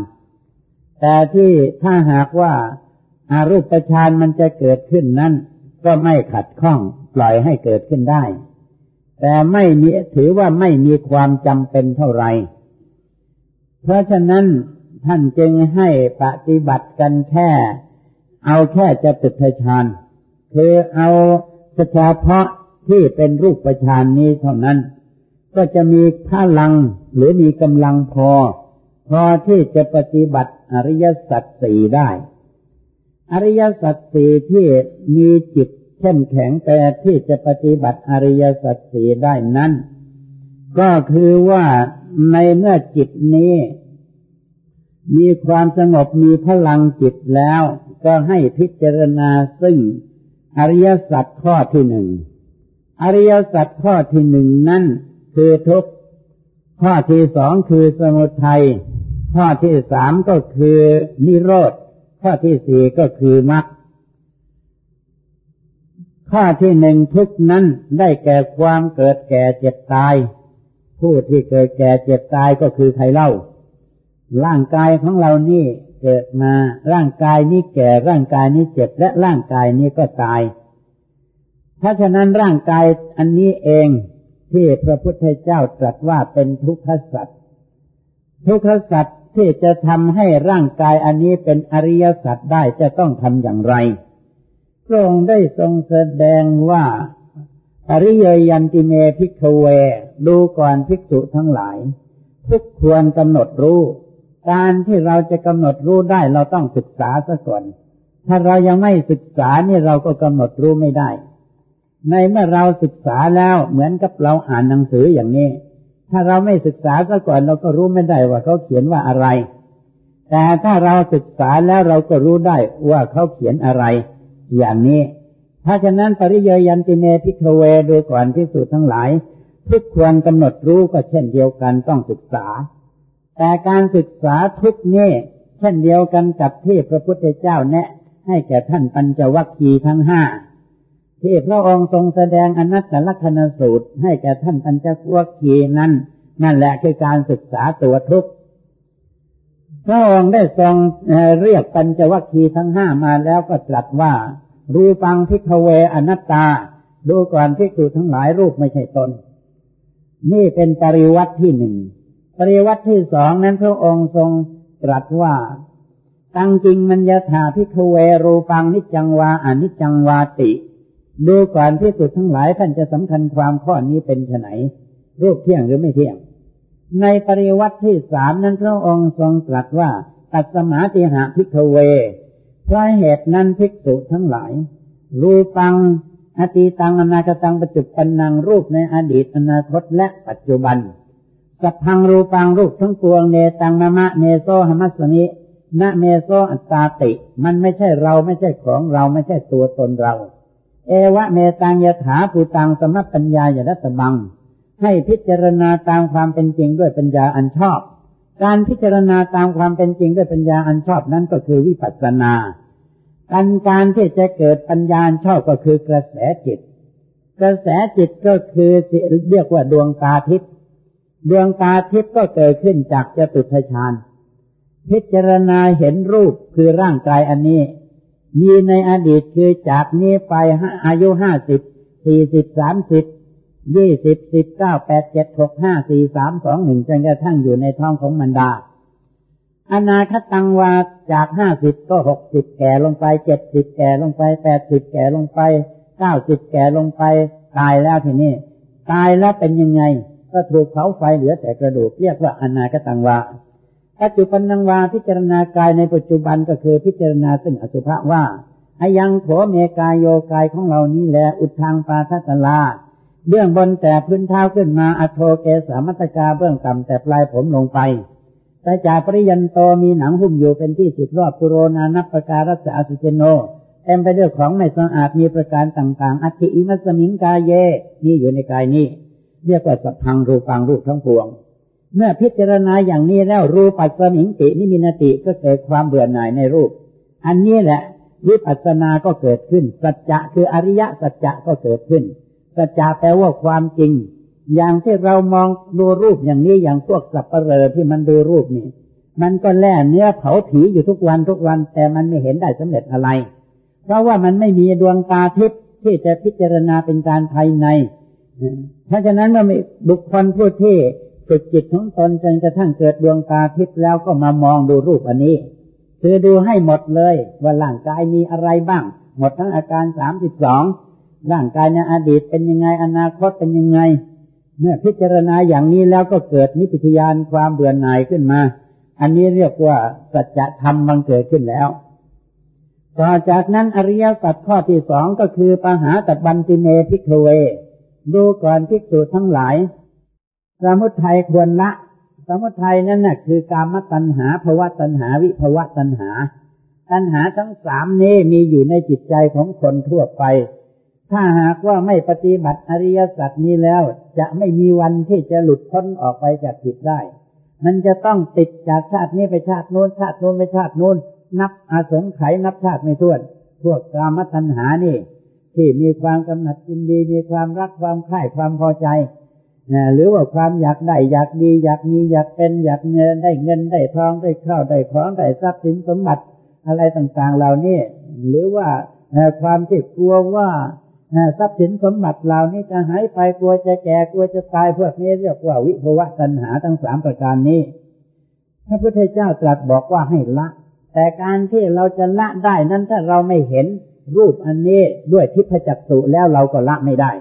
แต่ที่ถ้าหากว่าอารูปฌานมันจะเกิดขึ้นนั้น ก็ไม่ขัดข้องปล่อยให้เกิดขึ้นได้ แต่ไม่มีถือว่าไม่มีความจำเป็นเท่าไหร่ เพราะฉะนั้นท่านจึงให้ปฏิบัติกันแค่ เอาแค่จะตุทฌาน คือเอาเฉพาะที่เป็นรูปประชานนี้เท่านั้น ก็จะมีพลังหรือมีกำลังพอ พอที่จะปฏิบัติอริยสัจสี่ได้ อริยสัจสี่ที่มีจิตเข้มแข็งแต่ที่จะปฏิบัติอริยสัจสี่ได้นั้น ก็คือว่าในเมื่อจิตนี้ มีความสงบมีพลังจิตแล้ว ก็ให้พิจารณาซึ่ง อริยสัจข้อที่หนึ่งอริยสัจข้อที่หนึ่งนั้นคือทุกข์ข้อที่สองคือสมุทัยข้อที่สามก็คือนิโรธ ข้อที่สี่ก็คือมรรคข้อที่หนึ่งทุกนั้นได้แก่ความเกิดแก่เจ็บตาย ผู้ที่เกิดแก่เจ็บตายก็คือใครเล่า ร่างกายของเรานี่ เกิดมา ร่างกายนี้แก่ร่างกายนี้เจ็บและร่างกายนี้ก็ตายถ้าฉะนั้นร่างกายอันนี้เองที่พระพุทธเจ้าตรัสว่าเป็นทุกขสัตว์ทุกขสัตว์ที่จะทำให้ร่างกายอันนี้เป็นอริยสัตว์ได้จะต้องทำอย่างไรพระองค์ได้ทรงแสดงว่าอริยยันติเมพิกเว ดูก่อนภิกษุทั้งหลาย ทุกควรกำหนดรู้ การที่เราจะกำหนดรู้ได้เราต้องศึกษาซะก่อน ถ้าเรายังไม่ศึกษาเนี่ยเราก็กำหนดรู้ไม่ได้ ในเมื่อเราศึกษาแล้วเหมือนกับเราอ่านหนังสืออย่างนี้ ถ้าเราไม่ศึกษาก็ก่อนเราก็รู้ไม่ได้ว่าเขาเขียนว่าอะไร แต่ถ้าเราศึกษาแล้วเราก็รู้ได้ว่าเขาเขียนอะไร อย่างนี้เพราะฉะนั้นปริยยันติเนพิกเวดูก่อนที่สุดทั้งหลายทุกควรกำหนดรู้ก็เช่นเดียวกันต้องศึกษา แต่การศึกษาทุกนี้เช่นเดียวกันกับที่พระพุทธเจ้าแนะ ให้แก่ท่านปัญจวัคคีย์ทั้งห้าที่พระองค์ทรงแสดงอนัตตลักนสูตร ให้แก่ท่านปัญจวัคคีย์นั้น นั่นแหละคือการศึกษาตัวทุกพระองค์ได้ทรงเรียกปัญจวัคคีย์ทั้งห้ามาแล้วก็ตรัสว่า รูปังพิกเวอนัตตา ดูก่อนพิกษุทั้งหลายรูปไม่ใช่ตน นี่เป็นปริวัติที่หนึ่ง ปริวัติที่สองนั้นพระองค์ทรงตรัสว่า ตั้งจริงมันยถาพิกเวรูปังนิจังวาอนิจังวาติ ดูก่อนพิกษุทั้งหลายท่านจะสำคัญความข้อนี้เป็นไนรูปเที่ยงหรือไม่เที่ยง ในปริวัติที่สามนั้นพระองค์ทรงตรัสว่าตัสมาติหะ ภิกขะเวเพราะเหตุนั้นภิกษุทั้งหลาย รูปังอตีตังอนาคตังปัจจุบันนังรูปในอดีตอนาคตและปัจจุบัน สัพพังรูปังรูปทั้งปวงเนตังมะมะเนโสหะมัสมินะเมโส อัตตาติ มันไม่ใช่เราไม่ใช่ของเราไม่ใช่ตัวตนเรา เอวะเมตังยถาภูตังสมัปัญญาญรัตบัง ให้พิจารณาตามความเป็นจริงด้วยปัญญาอันชอบ การพิจารณาตามความเป็นจริงด้วยปัญญาอันชอบนั้นก็คือวิปัสสนาการการที่จะเกิดปัญญาชอบก็คือกระแสจิต กระแสจิตก็คือเรียกว่าดวงตาทิพย์ ดวงตาทิพย์ก็เกิดขึ้นจากจตุทชาญพิจารณาเห็นรูปคือร่างกายอันนี้ มีในอดีตคือจากนี้ไปอายุห้าสิบสี่สิบสามสิบยี่สิบสิบเก้าแปดเจ็ดหกห้าสี่สามสองหนึ่งจนกระทั่งอยู่ในท้องของมันดา อนาคตังวาจากห้าสิบก็หกสิบแก่ลงไปเจ็ดสิบแก่ลงไปแปดสิบแก่ลงไปเก้าสิบแก่ลงไป ตายแล้วทีนี้ ตายแล้วเป็นยังไง ก็ถูกเผาไฟเหลือแต่กระดูกเรียกว่าอนาคตังวาปัจจุบันนังวาพิจารณากายในปัจจุบันก็คือพิจารณาซึ่งอสุภะว่าอายังโถเมกายโยกายของเรานี้แหละอุดทางปาทัตลาเบื้องบนแต่พื้นเท้าขึ้นมาอโทเกสามัตกาเบื้องต่ำแต่ปลายผมลงไปแต่จากปริยันโตมีหนังหุ้มอยู่เป็นที่สุดรอบปุโรนานับประการัสอสุเจโนเต็มไปด้วยของไม่สะอาดมีประการต่างๆ อัติอิมัสมิงกายเย นี่อยู่ในกายนี้ เรียกว่าสัพพังรูปังรูปทั้งปวง เมื่อพิจารณาอย่างนี้แล้วรูปัสมิงตินิมินติก็เกิดความเบื่อหน่ายในรูป อันนี้แหละวิปัสสนาก็เกิดขึ้น สัจจะคืออริยสัจจะก็เกิดขึ้น สัจจะแปลว่าความจริง อย่างที่เรามองดูรูปอย่างนี้อย่างพวกสับปะเลอที่มันดูรูปนี่ มันก็แล่เนื้อเผาผีอยู่ทุกวันทุกวัน แต่มันไม่เห็นได้สำเร็จอะไร เพราะว่ามันไม่มีดวงตาทิพย์ที่จะพิจารณาเป็นการภายใน เพราะฉะนั้นเมื่อมีบุคคลผู้ที่ฝึกจิตของตนจนกระทั่งเกิดดวงตาทิพย์แล้วก็มามองดูรูปอันนี้ คือดูให้หมดเลย ว่าร่างกายมีอะไรบ้าง หมดทั้งอาการสามสิบสองร่างกายในอดีตเป็นยังไงอนาคตเป็นยังไง เมื่อพิจารณาอย่างนี้แล้วก็เกิดนิพพยานความเบื่อหน่ายขึ้นมา อันนี้เรียกว่าสัจธรรมบังเกิดขึ้นแล้วต่อจากนั้นอริยสัจข้อที่สองก็คือปหาตับันติเมพิกเว ดูก่อนพิกษุทั้งหลาย สมุทัยควรละ สมุทัยนั่นน่ะคือกามตัณหาภวะตัณหาวิภวะตัณหา ตัณหาทั้งสามนี้มีอยู่ในจิตใจของคนทั่วไป ถ้าหากว่าไม่ปฏิบัติอริยสัจนี้แล้ว จะไม่มีวันที่จะหลุดพ้นออกไปจากผิดได้ มันจะต้องติดจากชาตินี้ไปชาติโน้น ชาติโน้นไปชาติโน้น นับอาสงไขนับชาติไม่ถ้วน พวกกามตัณหานี่ ที่มีความกำหนัดยินดี มีความรักความใคร่ความพอใจหรือว่าความอยากได้อยากดี อยากมีอยากเป็นอยากเงินได้เงินได้ทองได้ข้าวได้ของได้ทรัพย์สินสมบัติอะไรต่างๆเหล่านี้หรือว่าความที่กลัวว่าทรัพย์สินสมบัติเหล่านี้จะหายไปกลัวจะแก่กลัวจะตายพวกนี้เรียกว่าวิภวะตัณหาทั้งสามประการนี้พระพุทธเจ้าตรัสบอกว่าให้ละ แต่การที่เราจะละได้นั้นถ้าเราไม่เห็น รูปอันนี้ด้วยทิพจักสุแล้วเราก็ละไม่ได้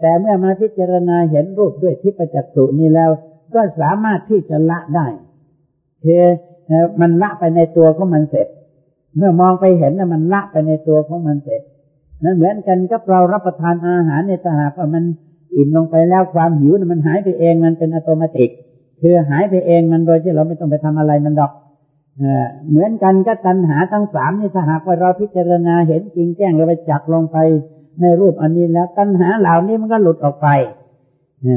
แต่เมื่อมาพิจารณาเห็นรูปด้วยทิพจักสุนี้แล้ว ก็สามารถที่จะละได้คือมันละไปในตัวของมันเสร็จ เมื่อมองไปเห็นนะมันละไปในตัวของมันเสร็จนั่นเหมือนกันกับเรารับประทานอาหารในตหากว่ามันอิ่มลงไปแล้วความหิวมันหายไปเองมันเป็นอัตโนมัติคือหายไปเองมันโดยที่เราไม่ต้องไปทำอะไรมันดอก เหมือนกันก็ตัณหาทั้งสามนี่ถ้าหากว่าเราพิจารณาเห็นจริงแจ้งเราไปจักลงไปในรูปอันนี้แล้วตัณหาเหล่านี้มันก็หลุดออกไป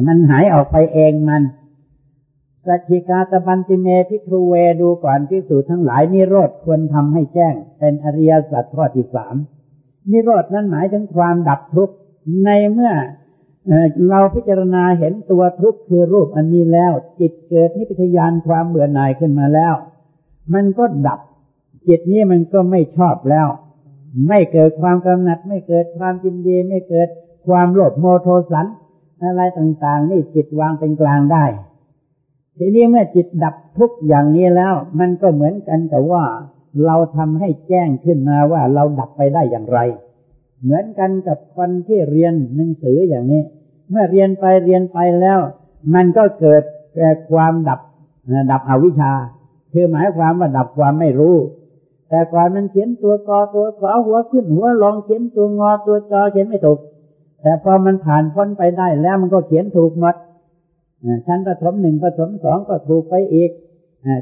มันหายออกไปเองมันสัจจิกาตบันติเมพิครูเวดูก่อนพิสูจทั้งหลายนิโรธควรทำให้แจ้ง เป็นอริยสัจข้อที่สามนิโรธนั้นหมายถึงความดับทุกข์ในเมื่อเราพิจารณาเห็นตัวทุกข์คือรูปอันนี้แล้ว จิตเกิดนิพพยานความเบื่อหน่ายขึ้นมาแล้ว มันก็ดับ จิตนี้มันก็ไม่ชอบแล้ว ไม่เกิดความกำหนัด ไม่เกิดความยินดีไม่เกิดความโลภโมโทสัน อะไรต่างๆ นี่จิตวางเป็นกลางได้ ทีนี้เมื่อจิตดับทุกอย่างนี้แล้ว มันก็เหมือนกันกับว่า เราทำให้แจ้งขึ้นมาว่าเราดับไปได้อย่างไร เหมือนกันกับคนที่เรียนหนังสืออย่างนี้ เมื่อเรียนไปเรียนไปแล้ว มันก็เกิดแก่ความดับดับอวิชชา คือหมายความว่าดับความไม่รู้ แต่ก่อนมันเขียนตัวกอตัวขอหัวขึ้นหัวลองเขียนตัวงอตัวจอเขียนไม่ถูก แต่พอมันผ่านพ้นไปได้แล้วมันก็เขียนถูกหมดชั้นประถมหนึ่งประถมสองก็ถูกไปอีก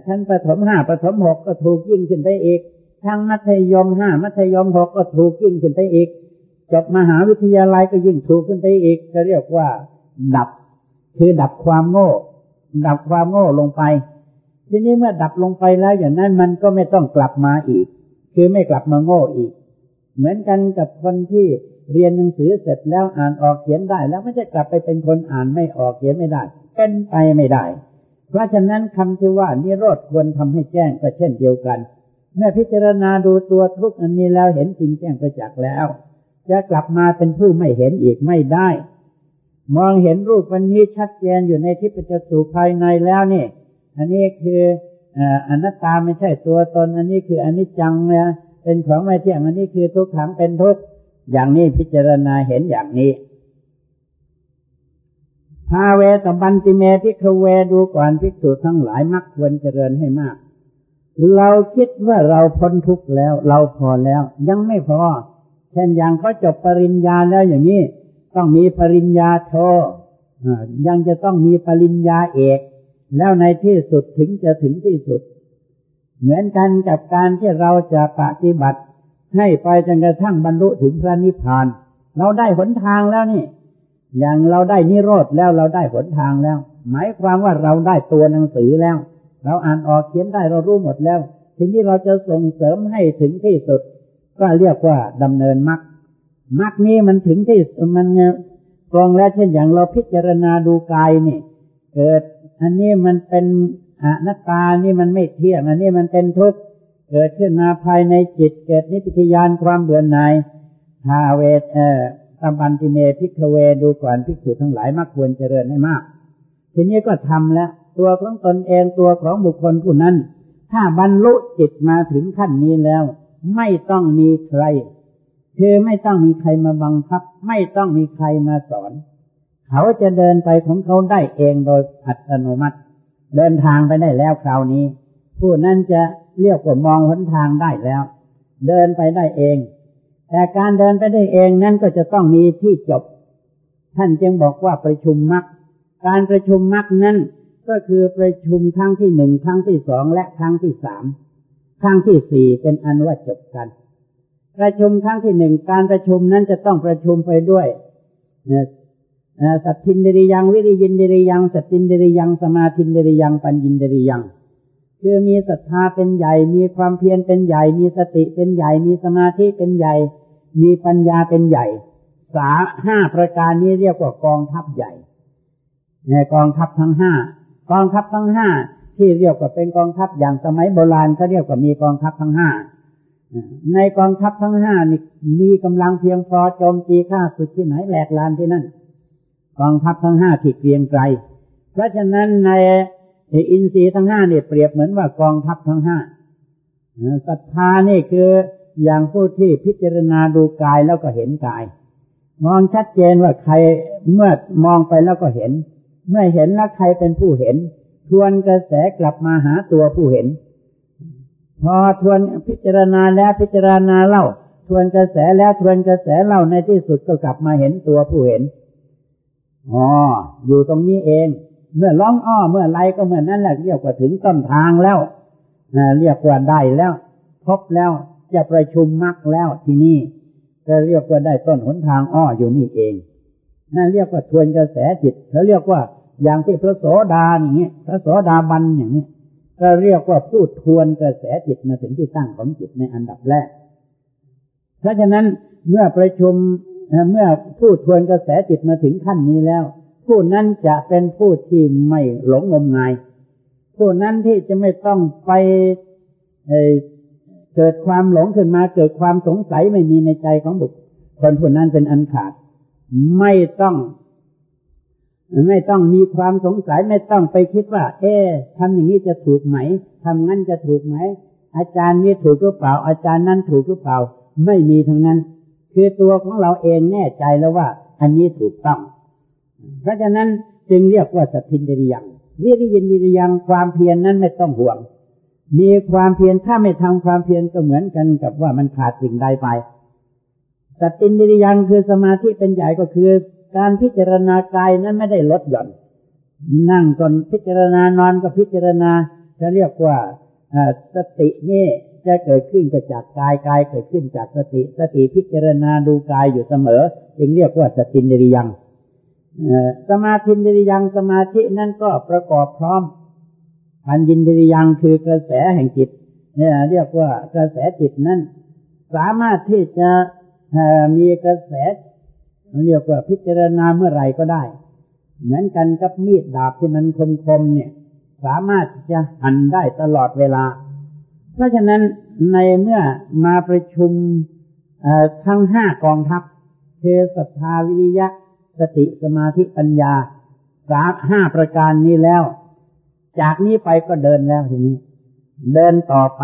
ชั้นประถมห้าประถมหกก็ถูกยิ่งขึ้นไปอีกทั้งมัธยมห้ามัธยมหกก็ถูกยิ่งขึ้นไปอีกจบมหาวิทยาลัยก็ยิ่งถูกขึ้นไปอีกก็เรียกว่า ดับ คือดับความโง่ ดับความโง่ลงไป ทีนี้เมื่อดับลงไปแล้วอย่างนั้นมันก็ไม่ต้องกลับมาอีก คือไม่กลับมาโง่อีก เหมือนกันกับคนที่เรียนหนังสือเสร็จแล้วอ่านออกเขียนได้ แล้วไม่จะกลับไปเป็นคนอ่านไม่ออกเขียนไม่ได้ เป็นไปไม่ได้ เพราะฉะนั้นคำที่ว่านิโรธควรทำให้แจ้งก็เช่นเดียวกันเมื่อพิจารณาดูตัวทุกอันนี้แล้วเห็นจริงแจ้งประจักษ์แล้ว จะกลับมาเป็นผู้ไม่เห็นอีกไม่ได้ มองเห็นรูปวันนี้ชัดเจนอยู่ในทิพยจักษุภายในแล้วนี่ อันนี้คืออนัตตาไม่ใช่ตัวตน อันนี้คืออนิจจังนะเป็นของไม่เที่ยงอันนี้คือทุกขังเป็นทุกอย่างนี้พิจารณาเห็นอย่างนี้พาเวตบันติเมพิคเวดูก่อนภิกษุทั้งหลายมักควรเจริญให้มาก เราคิดว่าเราพ้นทุกข์แล้ว เราพอแล้ว ยังไม่พอ เช่นอย่างเขาจบปริญญาแล้วอย่างนี้ ต้องมีปริญญาโทยังจะต้องมีปริญญาเอก แล้วในที่สุดถึงจะถึงที่สุด เหมือนกันกับการที่เราจะปฏิบัติ ให้ไปจนกระทั่งบรรลุถึงพระนิพพาน เราได้หนทางแล้วนี่ อย่างเราได้นิโรธแล้วเราได้หนทางแล้ว หมายความว่าเราได้ตัวหนังสือแล้ว เราอ่านออกเขียนได้เรารู้หมดแล้ว ทีนี้เราจะส่งเสริมให้ถึงที่สุด ก็เรียกว่าดำเนินมรรคมรรคนี้มันถึงที่มันกองแล้วเช่นอย่างเราพิจารณาดูกายนี่ เกิด อันนี้มันเป็นอนัตตานี่มันไม่เที่ยง อันนี้มันเป็นทุกข์เกิดขึ้นมาภายในจิต เกิดนิพพิยานความเบื่อหน่ายทาเวทเอ่อตัมปันติเมพิกเวดูก่อนพิกษุทั้งหลายมักควรเจริญให้มาก ทีนี้ก็ทำแล้วตัวของตนเองตัวของบุคคลผู้นั้น ถ้าบรรลุจิตมาถึงขั้นนี้แล้ว ไม่ต้องมีใคร คือไม่ต้องมีใครมาบังคับ ไม่ต้องมีใครมาสอน เขาจะเดินไปของเขาได้เองโดยอัตโนมัติ เดินทางไปได้แล้วคราวนี้ ผู้นั้นจะเรียกว่ามองหนทางได้แล้ว เดินไปได้เอง แต่การเดินไปได้เองนั้นก็จะต้องมีที่จบ ท่านจึงบอกว่าประชุมมักการประชุมมักนั้นก็คือประชุมครั้งที่หนึ่งครั้งที่สองและครั้งที่สามครั้งที่สี่เป็นอันว่าจบกัน ประชุมครั้งที่หนึ่งการประชุมนั้นจะต้องประชุมไปด้วย สัตทินเดริยัง วิริยินเดริยังสัตตินเดริยัง สมาทินเดริยัง ปัญญินเดริยัง คือมีศรัทธาเป็นใหญ่ มีความเพียรเป็นใหญ่ มีสติเป็นใหญ่ มีสมาธิเป็นใหญ่ มีปัญญาเป็นใหญ่ สาห้าประการนี้เรียกว่ากองทัพใหญ่ ในกองทัพทั้งห้ากองทัพทั้งห้าที่เรียกว่าเป็นกองทัพอย่างสมัยโบราณเขาเรียกว่ามีกองทัพทั้งห้าในกองทัพทั้งห้านี่มีกำลังเพียงพอโจมตีข้าศึกที่ไหนแหลกลานที่นั่น กองทัพทั้งห้าที่เกรียงไกรเพราะฉะนั้นในอินทรีย์ทั้งห้าเนี่ยเปรียบเหมือนว่ากองทัพทั้งห้าศรัทธานี่คืออย่างผู้ที่พิจารณาดูกายแล้วก็เห็นกาย มองชัดเจนว่าใครเมื่อมองไปแล้วก็เห็น เมื่อเห็นแล้วใครเป็นผู้เห็น ทวนกระแสกลับมาหาตัวผู้เห็น พอทวนพิจารณาแล้วพิจารณาเล่า ทวนกระแสแล้วทวนกระแสเล่าในที่สุดก็กลับมาเห็นตัวผู้เห็น อ๋ออยู่ตรงนี้เอง เมื่อร้องอ้อเมื่อไรก็เมื่อนั้นแหละเรียกว่าถึงต้นทางแล้วเรียกว่าได้แล้ว พบแล้วจะประชุมมักแล้วที่นี่ก็เรียกว่าได้ต้นหนทางอ้ออยู่นี่เองนั่นเรียกว่าทวนกระแสจิตเขาเรียกว่าอย่างที่พระโสดาอย่างนี้พระโสดาบันอย่างนี้ก็เรียกว่าพูดทวนกระแสจิตมาถึงที่ตั้งของจิตในอันดับแรก เพราะฉะนั้นเมื่อประชุม เมื่อพูดทวนกระแสจิตมาถึงขั้นนี้แล้ว ผู้นั้นจะเป็นผู้ที่ไม่หลงงมงาย ผู้นั้นที่จะไม่ต้องไปเกิดความหลงขึ้นมา เกิดความสงสัยไม่มีในใจของบุคคลผู้นั้นเป็นอันขาด ไม่ต้องไม่ต้องมีความสงสัยไม่ต้องไปคิดว่า เอ๊ทำอย่างนี้จะถูกไหมทำงั้นจะถูกไหม อาจารย์นี้ถูกหรือเปล่า อาจารย์นั้นถูกหรือเปล่า ไม่มีทั้งนั้น คือตัวของเราเองแน่ใจแล้วว่า อันนี้ถูกต้อง เพราะฉะนั้นจึงเรียกว่าสัตทินเดียังเรียกยินดียังความเพียรนนั้นไม่ต้องห่วง มีความเพียรถ้าไม่ทำความเพียรก็เหมือนกันกับว่ามันขาดสิ่งใดไปสัตตินดียังคือสมาธิเป็นใหญ่ก็คือ การพิจารณากายนั้นไม่ได้ลดหย่อน นั่งจนพิจารณานอนก็พิจารณาจะเรียกว่าสตินี่ จะเกิดขึ้นก็จากกายกายเกิดขึ้นจากสติ สติพิจารณาดูกายอยู่เสมอ จึงเรียกว่าสตินริยังสมาธินริยังสมาธินั่นก็ประกอบพร้อมพันยินริยังคือกระแสแห่งจิต เนี่ยเรียกว่ากระแสจิตนั้นสามารถที่จะมีกระแสเรียกว่าพิจารณาเมื่อไรก็ได้ เหมือนกันกับมีดดาบที่มันคมๆเนี่ย สามารถจะหั่นได้ตลอดเวลา เพราะฉะนั้นในเมื่อมาประชุมทั้งห้ากองทัพเทศทาวิริยะ สติสมาธิปัญญา สาห้าประการนี้แล้ว จากนี้ไปก็เดินแล้วทีนี้ เดินต่อไป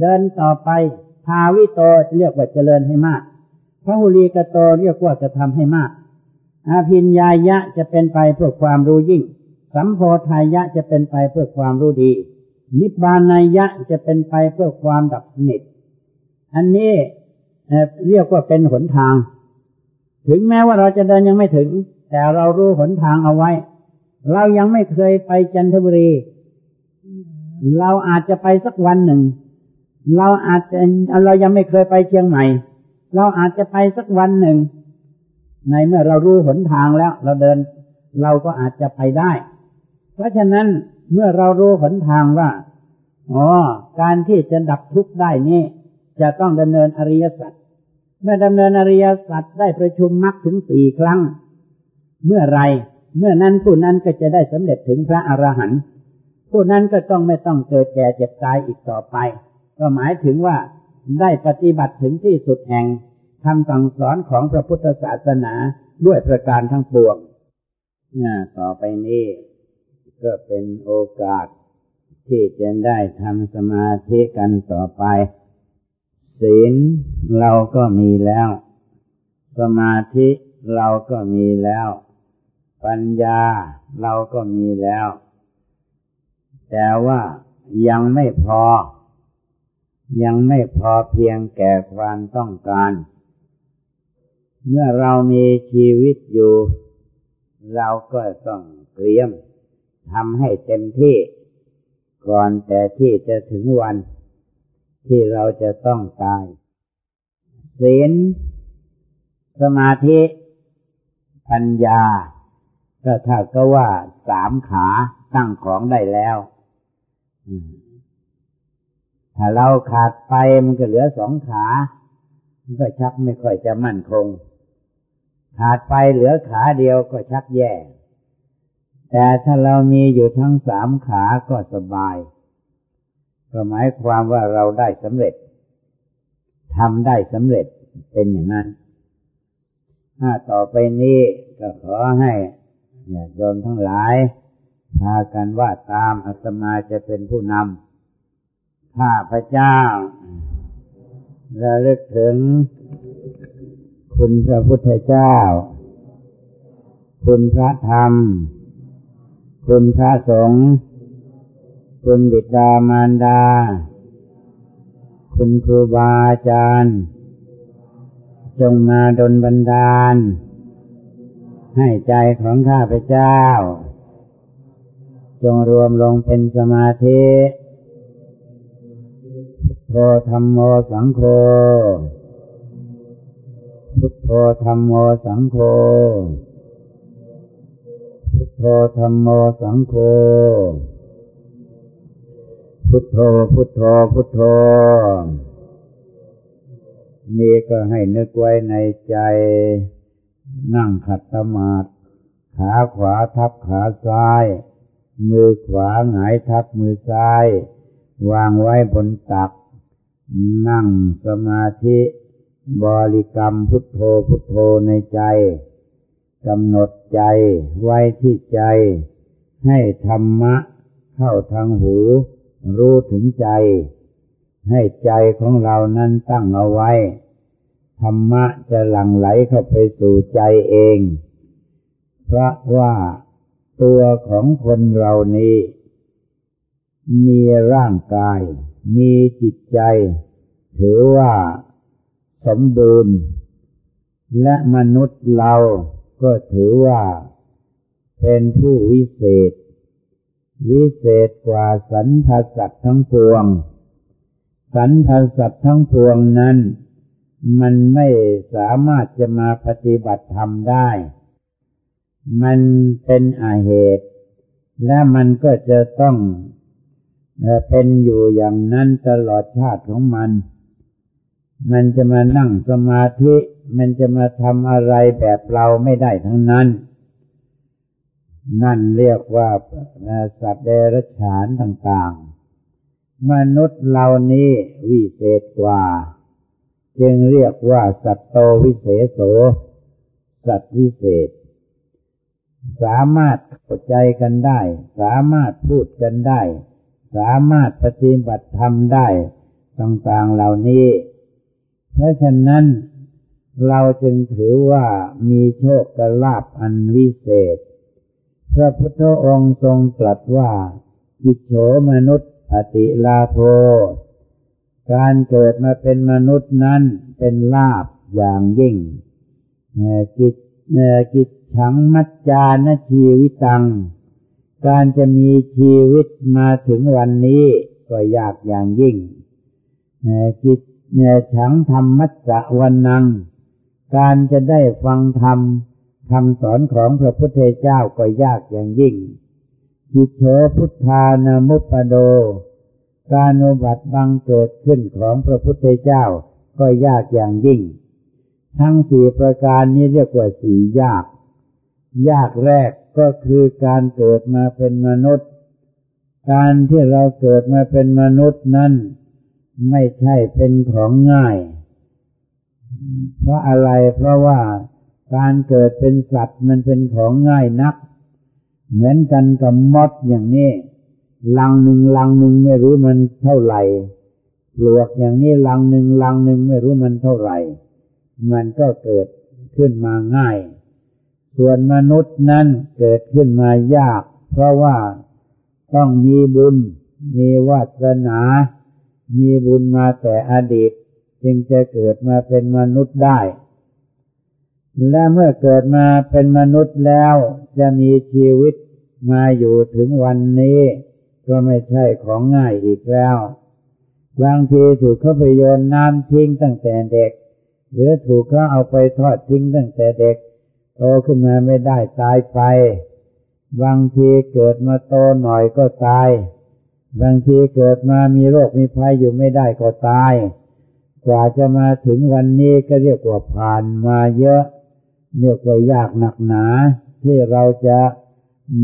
เดินต่อไปภาวิโตเรียกว่าเจริญให้มากพระหุลีกโตเรียกว่าจะทำให้มาก อาพินญายะจะเป็นไปเพื่อความรู้ยิ่ง สัมโพธายะจะเป็นไปเพื่อความรู้ดี นิบานายะจะเป็นไปเพื่อความดับสนิท อันนี้เรียกว่าเป็นหนทาง ถึงแม้ว่าเราจะเดินยังไม่ถึง แต่เรารู้หนทางเอาไว้ เรายังไม่เคยไปจันทบุรี เราอาจจะไปสักวันหนึ่ง เราอาจจะเรายังไม่เคยไปเชียงใหม่ เราอาจจะไปสักวันหนึ่ง ในเมื่อเรารู้หนทางแล้ว เราเดิน เราก็อาจจะไปได้ เพราะฉะนั้น เมื่อเรารู้หนทางว่าอ๋อการที่จะดับทุกข์ได้นี่จะต้องดำเนินอริยสัจเมื่อดำเนินอริยสัจได้ประชุมมรรคถึงสี่ครั้ง เมื่อไรเมื่อนั้นผู้นั้นก็จะได้สำเร็จถึงพระอรหันต์ผู้นั้นก็ต้องไม่ต้องเกิดแก่เจ็บตายอีกต่อไป ก็หมายถึงว่าได้ปฏิบัติถึงที่สุดแห่งคำสั่งสอนของพระพุทธศาสนาด้วยประการทั้งปวงต่อไปนี้ ก็เป็นโอกาส ที่จะได้ทำสมาธิกันต่อไป ศีลเราก็มีแล้ว สมาธิเราก็มีแล้ว ปัญญาเราก็มีแล้ว แต่ว่ายังไม่พอ ยังไม่พอเพียงแก่ความต้องการ เมื่อเรามีชีวิตอยู่ เราก็ต้องเตรียม ทำให้เต็มที่ก่อนแต่ที่จะถึงวัน ที่เราจะต้องตาย ศีล สมาธิ ปัญญา ก็ถ้าก็ว่าสามขาตั้งของได้แล้วถ้าเราขาดไปมันก็เหลือสองขา มันก็ชักไม่ค่อยจะมั่นคง ขาดไปเหลือขาเดียวก็ชักแย่ แต่ถ้าเรามีอยู่ทั้งสามขาก็สบาย ก็หมายความว่าเราได้สำเร็จทำได้สำเร็จเป็นอย่างนั้น ถ้าต่อไปนี้ก็ขอให้โยมทั้งหลาย พากันว่าตามอาตมาจะเป็นผู้นำข้าพระเจ้าระลึกถึง คุณพระพุทธเจ้า คุณพระธรรม คุณพระสงฆ์ คุณบิดามารดา คุณครูบาอาจารย์ จงมาดลบันดาล ให้ใจของข้าพเจ้า จงรวมลงเป็นสมาธิโพธรรมโมสังโฆพุทโธธรรมโมสังโฆ โธธรรมโมสังโฆ พุทโธ พุทโธ พุทโธ นี่ก็ให้นึกไว้ในใจ นั่งขัดสมาธิขาขวาทับขาซ้าย มือขวาหงายทับมือซ้าย วางไว้บนตัก นั่งสมาธิ บริกรรมพุทโธพุทโธในใจ กำหนดใจไว้ที่ใจ ให้ธรรมะเข้าทางหู รู้ถึงใจ ให้ใจของเรานั้นตั้งเอาไว้ ธรรมะจะหลั่งไหลเข้าไปสู่ใจเอง เพราะว่าตัวของคนเรานี้ มีร่างกาย มีจิตใจ ถือว่าสมบูรณ์ และมนุษย์เรา ก็ถือว่าเป็นผู้วิเศษ วิเศษกว่าสรรพสัตว์ทั้งปวง สรรพสัตว์ทั้งปวงนั้น มันไม่สามารถจะมาปฏิบัติธรรมได้ มันเป็นอาเหตุ และมันก็จะต้องเป็นอยู่อย่างนั้นตลอดชาติของมัน มันจะมานั่งสมาธิ มันจะมาทำอะไรแบบเราไม่ได้ทั้งนั้น นั่นเรียกว่าสัตว์เดรัจฉานต่างๆ มนุษย์เหล่านี้วิเศษกว่า จึงเรียกว่าสัตโตวิเศษโส สัตว์วิเศษ สามารถเข้าใจกันได้ สามารถพูดกันได้ สามารถปฏิบัติธรรมได้ ต่างๆเหล่านี้ เพราะฉะนั้น เราจึงถือว่ามีโชคกลาภอันวิเศษ พระพุทธองค์ทรงตรัสว่ากิจโฉมนุษย์อติลาโภ การเกิดมาเป็นมนุษย์นั้นเป็นลาภอย่างยิ่งกิจกิจฉังมัจจานชีวิตัง การจะมีชีวิตมาถึงวันนี้ก็ยากอย่างยิ่งกิจฉังธรรมมัจจวันนัง การจะได้ฟังธรรมคำสอนของพระพุทธเจ้าก็ยากอย่างยิ่งจิตโฉพุทธานามุปโด การอุบัติบังเกิดขึ้นของพระพุทธเจ้าก็ยากอย่างยิ่ง ทั้งสี่ประการนี้เรียกว่าสี่ยาก ยากแรกก็คือการเกิดมาเป็นมนุษย์ การที่เราเกิดมาเป็นมนุษย์นั้น ไม่ใช่เป็นของง่าย เพราะอะไรเพราะว่าการเกิดเป็นสัตว์มันเป็นของง่ายนัก เหมือนกันกับมดอย่างนี้ลังหนึ่งลังหนึ่งไม่รู้มันเท่าไหร่ปลวกอย่างนี้ลังหนึ่งลังหนึ่งไม่รู้มันเท่าไหร่ มันก็เกิดขึ้นมาง่าย ส่วนมนุษย์นั้นเกิดขึ้นมายาก เพราะว่าต้องมีบุญ มีวาสนา มีบุญมาแต่อดีต จึงจะเกิดมาเป็นมนุษย์ได้ และเมื่อเกิดมาเป็นมนุษย์แล้วจะมีชีวิตมาอยู่ถึงวันนี้ ก็ไม่ใช่ของง่ายอีกแล้ว บางทีถูกเขาไปโยนน้ำทิ้งตั้งแต่เด็ก หรือถูกเขาเอาไปทอดทิ้งตั้งแต่เด็ก โตขึ้นมาไม่ได้ตายไป บางทีเกิดมาโตหน่อยก็ตาย บางทีเกิดมามีโรคมีภัยอยู่ไม่ได้ก็ตาย กว่าจะมาถึงวันนี้ก็เรียกว่าผ่านมาเยอะ เรียกว่ายากหนักหนา ที่เราจะ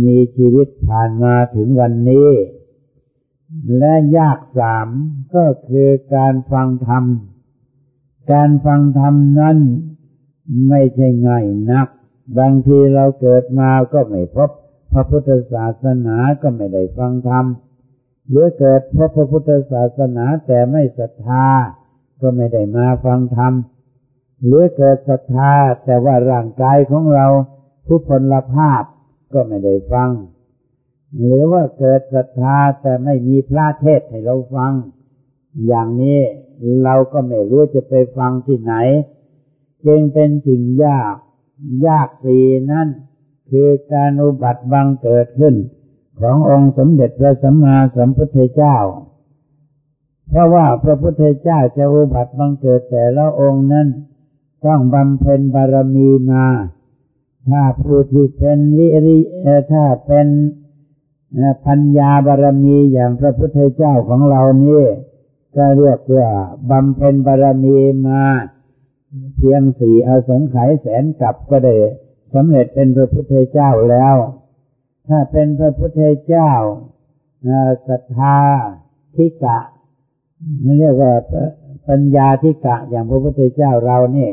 มีชีวิตผ่านมาถึงวันนี้ และยากสามก็คือการฟังธรรม การฟังธรรมนั้นไม่ใช่ง่ายนัก บางทีเราเกิดมาก็ไม่พบ พระพุทธศาสนาก็ไม่ได้ฟังธรรมหรือเกิดพบพระพุทธศาสนาแต่ไม่ศรัทธา ก็ไม่ได้มาฟังธรรมหรือเกิดศรัทธาแต่ว่าร่างกายของเราทุพพลภาพก็ไม่ได้ฟัง หรือว่าเกิดศรัทธาแต่ไม่มีพระเทศให้เราฟัง อย่างนี้เราก็ไม่รู้จะไปฟังที่ไหน จึงเป็นสิ่งยาก ยากสีนั่นคือการอุบัติบังเกิดขึ้น ขององค์สมเด็จพระสัมมาสัมพุทธเจ้า เพราะว่าพระพุทธเจ้าจะอุบัติบังเกิดแต่ละองค์นั้น ต้องบำเพ็ญบารมีมา ถ้าผู้ที่เป็นวิริถ้าเป็นปัญญาบารมีอย่างพระพุทธเจ้าของเรานี่ก็เรียกว่าบำเพ็ญบารมีมา เพียงสี่อสงไขยแสนกับก็ได้สำเร็จเป็นพระพุทธเจ้าแล้ว ถ้าเป็นพระพุทธเจ้าศรัทธาทิกะ นี่เรียกว่าปัญญาทิกะอย่างพระพุทธเจ้าเราเนี่ย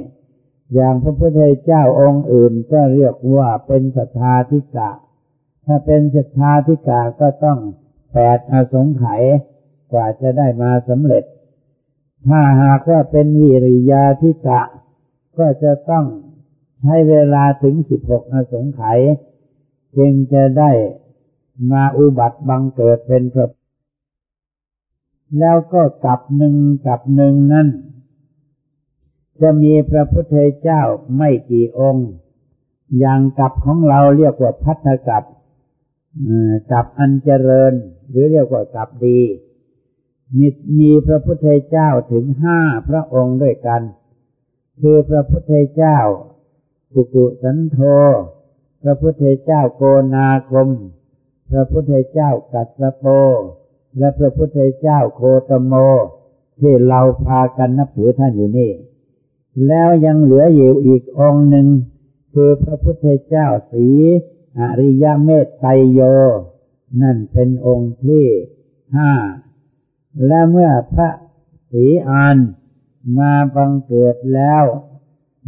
อย่างพระพุทธเจ้าองค์อื่นก็เรียกว่าเป็นศรัทธาธิกะ ถ้าเป็นศรัทธาธิกะก็ต้องแปดอสงไขยกว่าจะได้มาสำเร็จ ถ้าหากว่าเป็นวิริยาธิกะ ก็จะต้องใช้เวลาถึงสิบหกอสงไขยจึงจะได้มาอุบัติบังเกิดเป็นพระ แล้วก็กับหนึ่งกับหนึ่งนั้น จะมีพระพุทธเจ้าไม่กี่องค์ อย่างกับของเราเรียกว่าพัทธกับกับอันเจริญ หรือเรียกว่ากับดีมีมีพระพุทธเจ้าถึงห้าพระองค์ด้วยกัน คือพระพุทธเจ้ากุกุสันโธ พระพุทธเจ้าโกนาคม พระพุทธเจ้ากัสโป และพระพุทธเจ้าโคตโม ที่เราพากันนับถือท่านอยู่นี่ แล้วยังเหลืออยู่อีกองหนึ่ง คือพระพุทธเจ้าสีอริยเมตไตโย นั่นเป็นองค์ที่ห้า และเมื่อพระสีอานมาบังเกิดแล้ว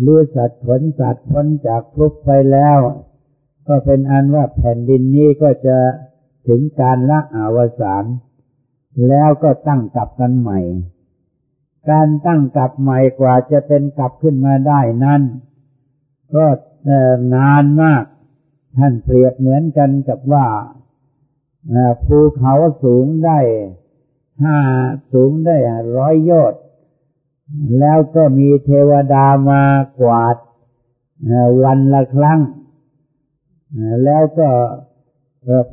ลือสัตว์ผลสัตว์พ้นจากทุกไปแล้ว ก็เป็นอันว่าแผ่นดินนี้ก็จะถึงการละอาวสาน แล้วก็ตั้งกลับกันใหม่ การตั้งกลับใหม่กว่าจะเป็นกลับขึ้นมาได้นั้นก็นานมาก ท่านเปรียบเหมือนกันกับว่าภูเขาสูงได้ห้าสูงได้ร้อยยอดแล้วก็มีเทวดามากวาดวันละครั้ง แล้วก็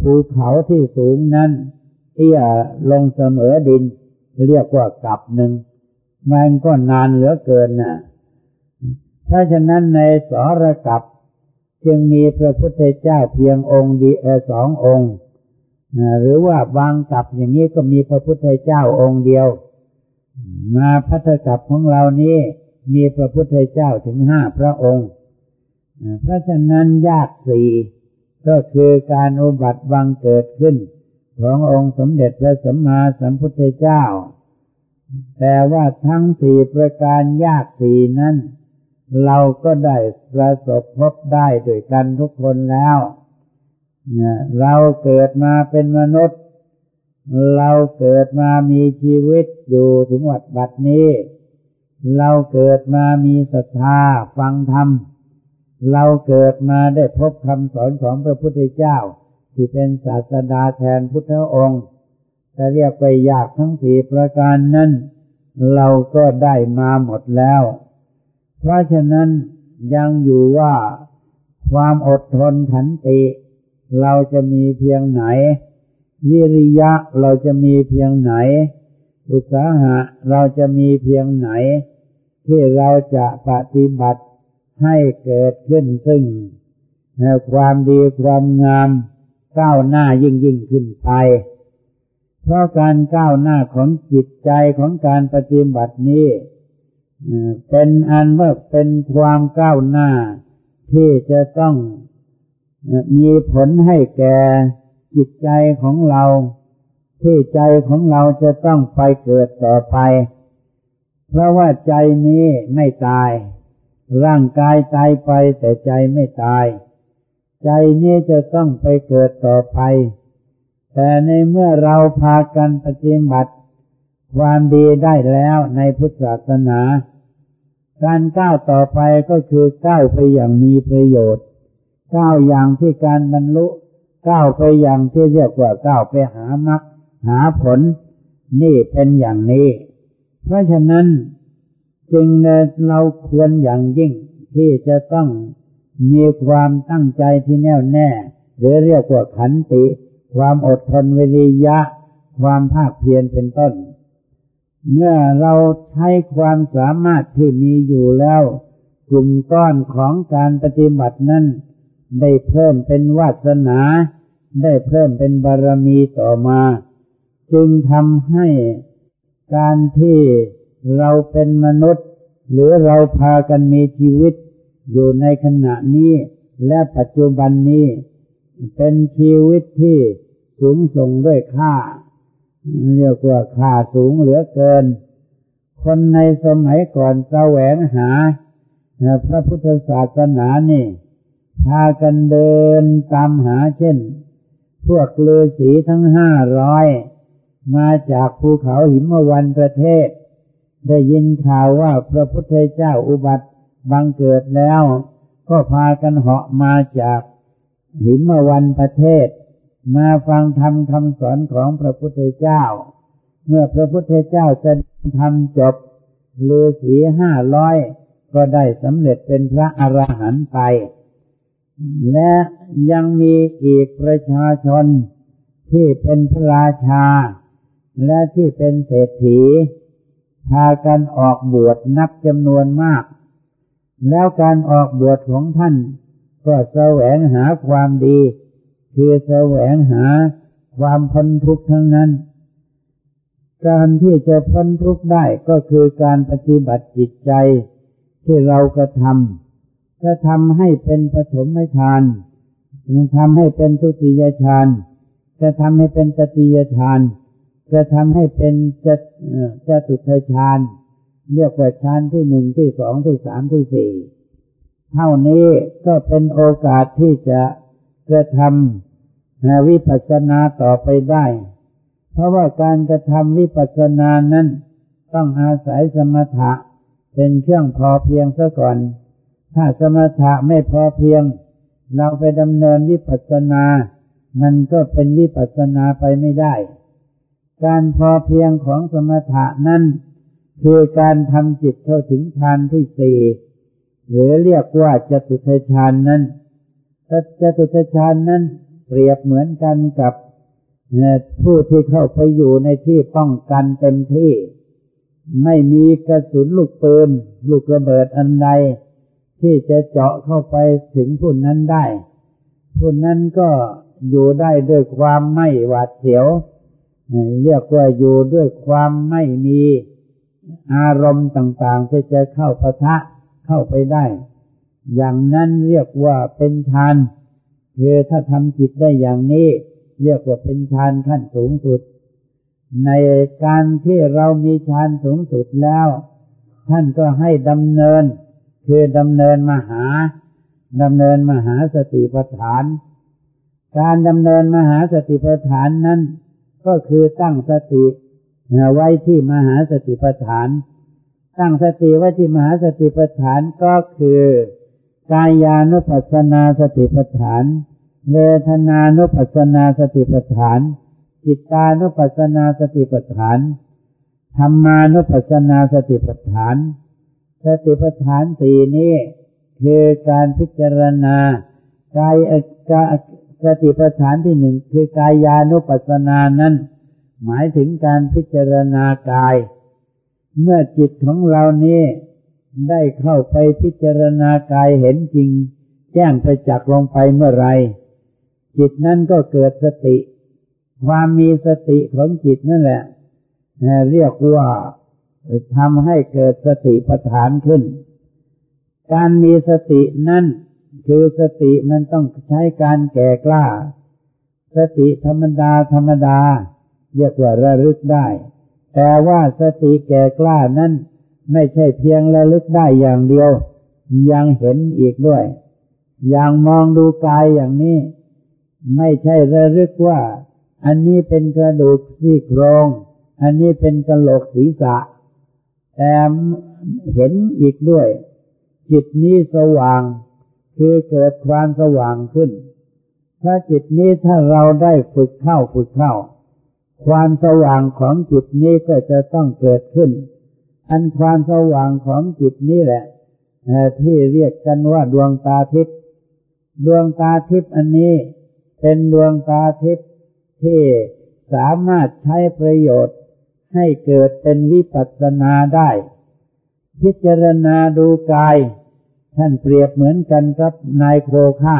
ภูเขาที่สูงนั้น เตี้ยลงเสมอดิน เรียกว่ากลับหนึ่งมันก็นานเหลือเกินนะเพราะฉะนั้นในสรกับจึงมีพระพุทธเจ้าเพียงองค์ดีเอสององค์หรือว่าบางกับอย่างนี้ก็มีพระพุทธเจ้าองค์เดียว มาพัทธกับของเรานี้มีพระพุทธเจ้าถึงห้าพระองค์เพราะฉะนั้นยากสี่ก็คือการอุบัติบังเกิดขึ้น ขององค์สมเด็จพระสัมมาสัมพุทธเจ้า แต่ว่าทั้งสี่ประการยากสี่นั้น เราก็ได้ประสบพบได้ด้วยกันทุกคนแล้วเราเกิดมาเป็นมนุษย์ เราเกิดมามีชีวิตอยู่ถึงวัดบัดนี้ เราเกิดมามีศรัทธาฟังธรรม เราเกิดมาได้พบคำสอนของพระพุทธเจ้า ที่เป็นศาสดาแทนพุทธองค์จะเรียกไปยากทั้งสี่ประการนั้นเราก็ได้มาหมดแล้ว เพราะฉะนั้นยังอยู่ว่าความอดทนขันติ เราจะมีเพียงไหน วิริยะเราจะมีเพียงไหน อุตสาหะเราจะมีเพียงไหน ที่เราจะปฏิบัติให้เกิดขึ้นซึ่งความดีความงาม ก้าวหน้ายิ่งยิ่งขึ้นไป เพราะการก้าวหน้าของจิตใจของการปฏิบัตินี้เป็นอันว่าเป็นความก้าวหน้าที่จะต้องมีผลให้แก่จิตใจของเรา ที่ใจของเราจะต้องไปเกิดต่อไป เพราะว่าใจนี้ไม่ตาย ร่างกายตายไปแต่ใจไม่ตาย ใจนี้จะต้องไปเกิดต่อไป แต่ในเมื่อเราพากันปฏิบัติ ความดีได้แล้วในพุทธศาสนา การก้าวต่อไปก็คือก้าวไปอย่างมีประโยชน์ ก้าวอย่างที่การบรรลุก้าวไปอย่างที่เรียกว่าก้าวไปหามรรคหาผล นี่เป็นอย่างนี้ เพราะฉะนั้นจึงเราควรอย่างยิ่งที่จะต้อง มีความตั้งใจที่แน่วแน่ หรือเรียกว่าขันติ ความอดทนวิริยะ ความภาคเพียรเป็นต้น เมื่อเราใช้ความสามารถที่มีอยู่แล้ว กลุ่มก้อนของการปฏิบัตินั้น ได้เพิ่มเป็นวาสนา ได้เพิ่มเป็นบารมีต่อมา จึงทำให้การที่เราเป็นมนุษย์ หรือเราพากันมีชีวิต อยู่ในขณะนี้และปัจจุบันนี้ เป็นชีวิตที่สูงส่งด้วยค่า เรียกว่าค่าสูงเหลือเกิน คนในสมัยก่อนแสวงหา พระพุทธศาสนานี่ พากันเดินตามหาเช่น พวกฤาษีทั้งห้าร้อยมาจากภูเขาหิมวันประเทศ ได้ยินข่าวว่าพระพุทธเจ้าอุบัติ บังเกิดแล้ว ก็พากันเหาะมาจากหิมวันประเทศ มาฟังธรรมคำสอนของพระพุทธเจ้า เมื่อพระพุทธเจ้าแสดงธรรมจบฤาษีห้าร้อยก็ได้สำเร็จเป็นพระอรหันต์ไป และยังมีอีกประชาชนที่เป็นพระราชา และที่เป็นเศรษฐี พากันออกบวชนับจำนวนมาก แล้วการออกบวชของท่าน ก็แสวงหาความดี คือแสวงหาความพ้นทุกข์ทั้งนั้น การที่จะพ้นทุกข์ได้ก็คือการปฏิบัติจิตใจที่เรากระทำจะทำให้เป็นปฐมฌานจะทำให้เป็นทุติยฌานจะทำให้เป็นตติยฌานจะทำให้เป็นจะจะตุทฌาน เรียกว่าชั้นที่หนึ่งที่สองที่สามที่สี่เท่านี้ก็เป็นโอกาสที่จะกระทำวิปัสสนาต่อไปได้ เพราะว่าการกระทำวิปัสสนานั้น ต้องอาศัยสมถะเป็นเครื่องพอเพียงซะก่อน ถ้าสมถะไม่พอเพียง เราไปดำเนินวิปัสสนา มันก็เป็นวิปัสสนาไปไม่ได้ การพอเพียงของสมถะนั้น คือการทำจิตเข้าถึงฌานที่สี่หรือเรียกว่าจตุทฌานนั้นจตุทฌานนั้น เปรียบเหมือนกันกับผู้ที่เข้าไปอยู่ในที่ป้องกันเต็มที่ ไม่มีกระสุนลูกปืนลูกระเบิดอันใด ที่จะเจาะเข้าไปถึงผู้นั้นได้ ผู้นั้นก็อยู่ได้ด้วยความไม่หวาดเสียว เรียกว่าอยู่ด้วยความไม่มี อารมณ์ต่างๆที่จะเข้าปะทะเข้าไปได้ อย่างนั้นเรียกว่าเป็นฌานคือถ้าทำจิตได้อย่างนี้ เรียกว่าเป็นฌานขั้นสูงสุด ในการที่เรามีฌานสูงสุดแล้ว ท่านก็ให้ดำเนิน คือดำเนินมหาดำเนินมหาสติปัฏฐาน การดำเนินมหาสติปัฏฐานนั้น ก็คือตั้งสติ ไว้ที่มหาสติปัฏฐาน ตั้งสติไว้ที่มหาสติปัฏฐานก็คือกายานุปัสสนาสติปัฏฐาน เวทนานุปัสสนาสติปัฏฐาน จิตานุปัสสนาสติปัฏฐานธรรมานุปัสสนาสติปัฏฐาน สติปัฏฐานสี่นี้คือการพิจารณากายสติปัฏฐานที่หนึ่งคือกายานุปัสสนานั้น หมายถึงการพิจารณากาย เมื่อจิตของเรานี้ได้เข้าไปพิจารณากายเห็นจริง แจ้งไปจักลงไปเมื่อไรจิตนั้นก็เกิดสติ ความมีสติของจิตนั่นแหละเรียกว่าทำให้เกิดสติปัฏฐานขึ้น การมีสตินั่นคือสติมันต้องใช้การแก่กล้า สติธรรมดาธรรมดา เรียกว่าระลึกได้ แต่ว่าสติแก่กล้านั้นไม่ใช่เพียงระลึกได้อย่างเดียว ยังเห็นอีกด้วย อย่างมองดูกายอย่างนี้ ไม่ใช่ระลึกว่า อันนี้เป็นกระดูกซี่โครง อันนี้เป็นกระโหลกศีรษะ แต่เห็นอีกด้วย จิตนี้สว่างคือเกิดความสว่างขึ้น ถ้าจิตนี้ถ้าเราได้ฝึกเข้าฝึกเข้า ความสว่างของจิตนี้ก็จะต้องเกิดขึ้น อันความสว่างของจิตนี้แหละที่เรียกกันว่าดวงตาทิพย์ดวงตาทิพย์อันนี้เป็นดวงตาทิพย์ที่สามารถใช้ประโยชน์ให้เกิดเป็นวิปัสสนาได้ พิจารณาดูกาย ท่านเปรียบเหมือนกันกับนายโคฆ่า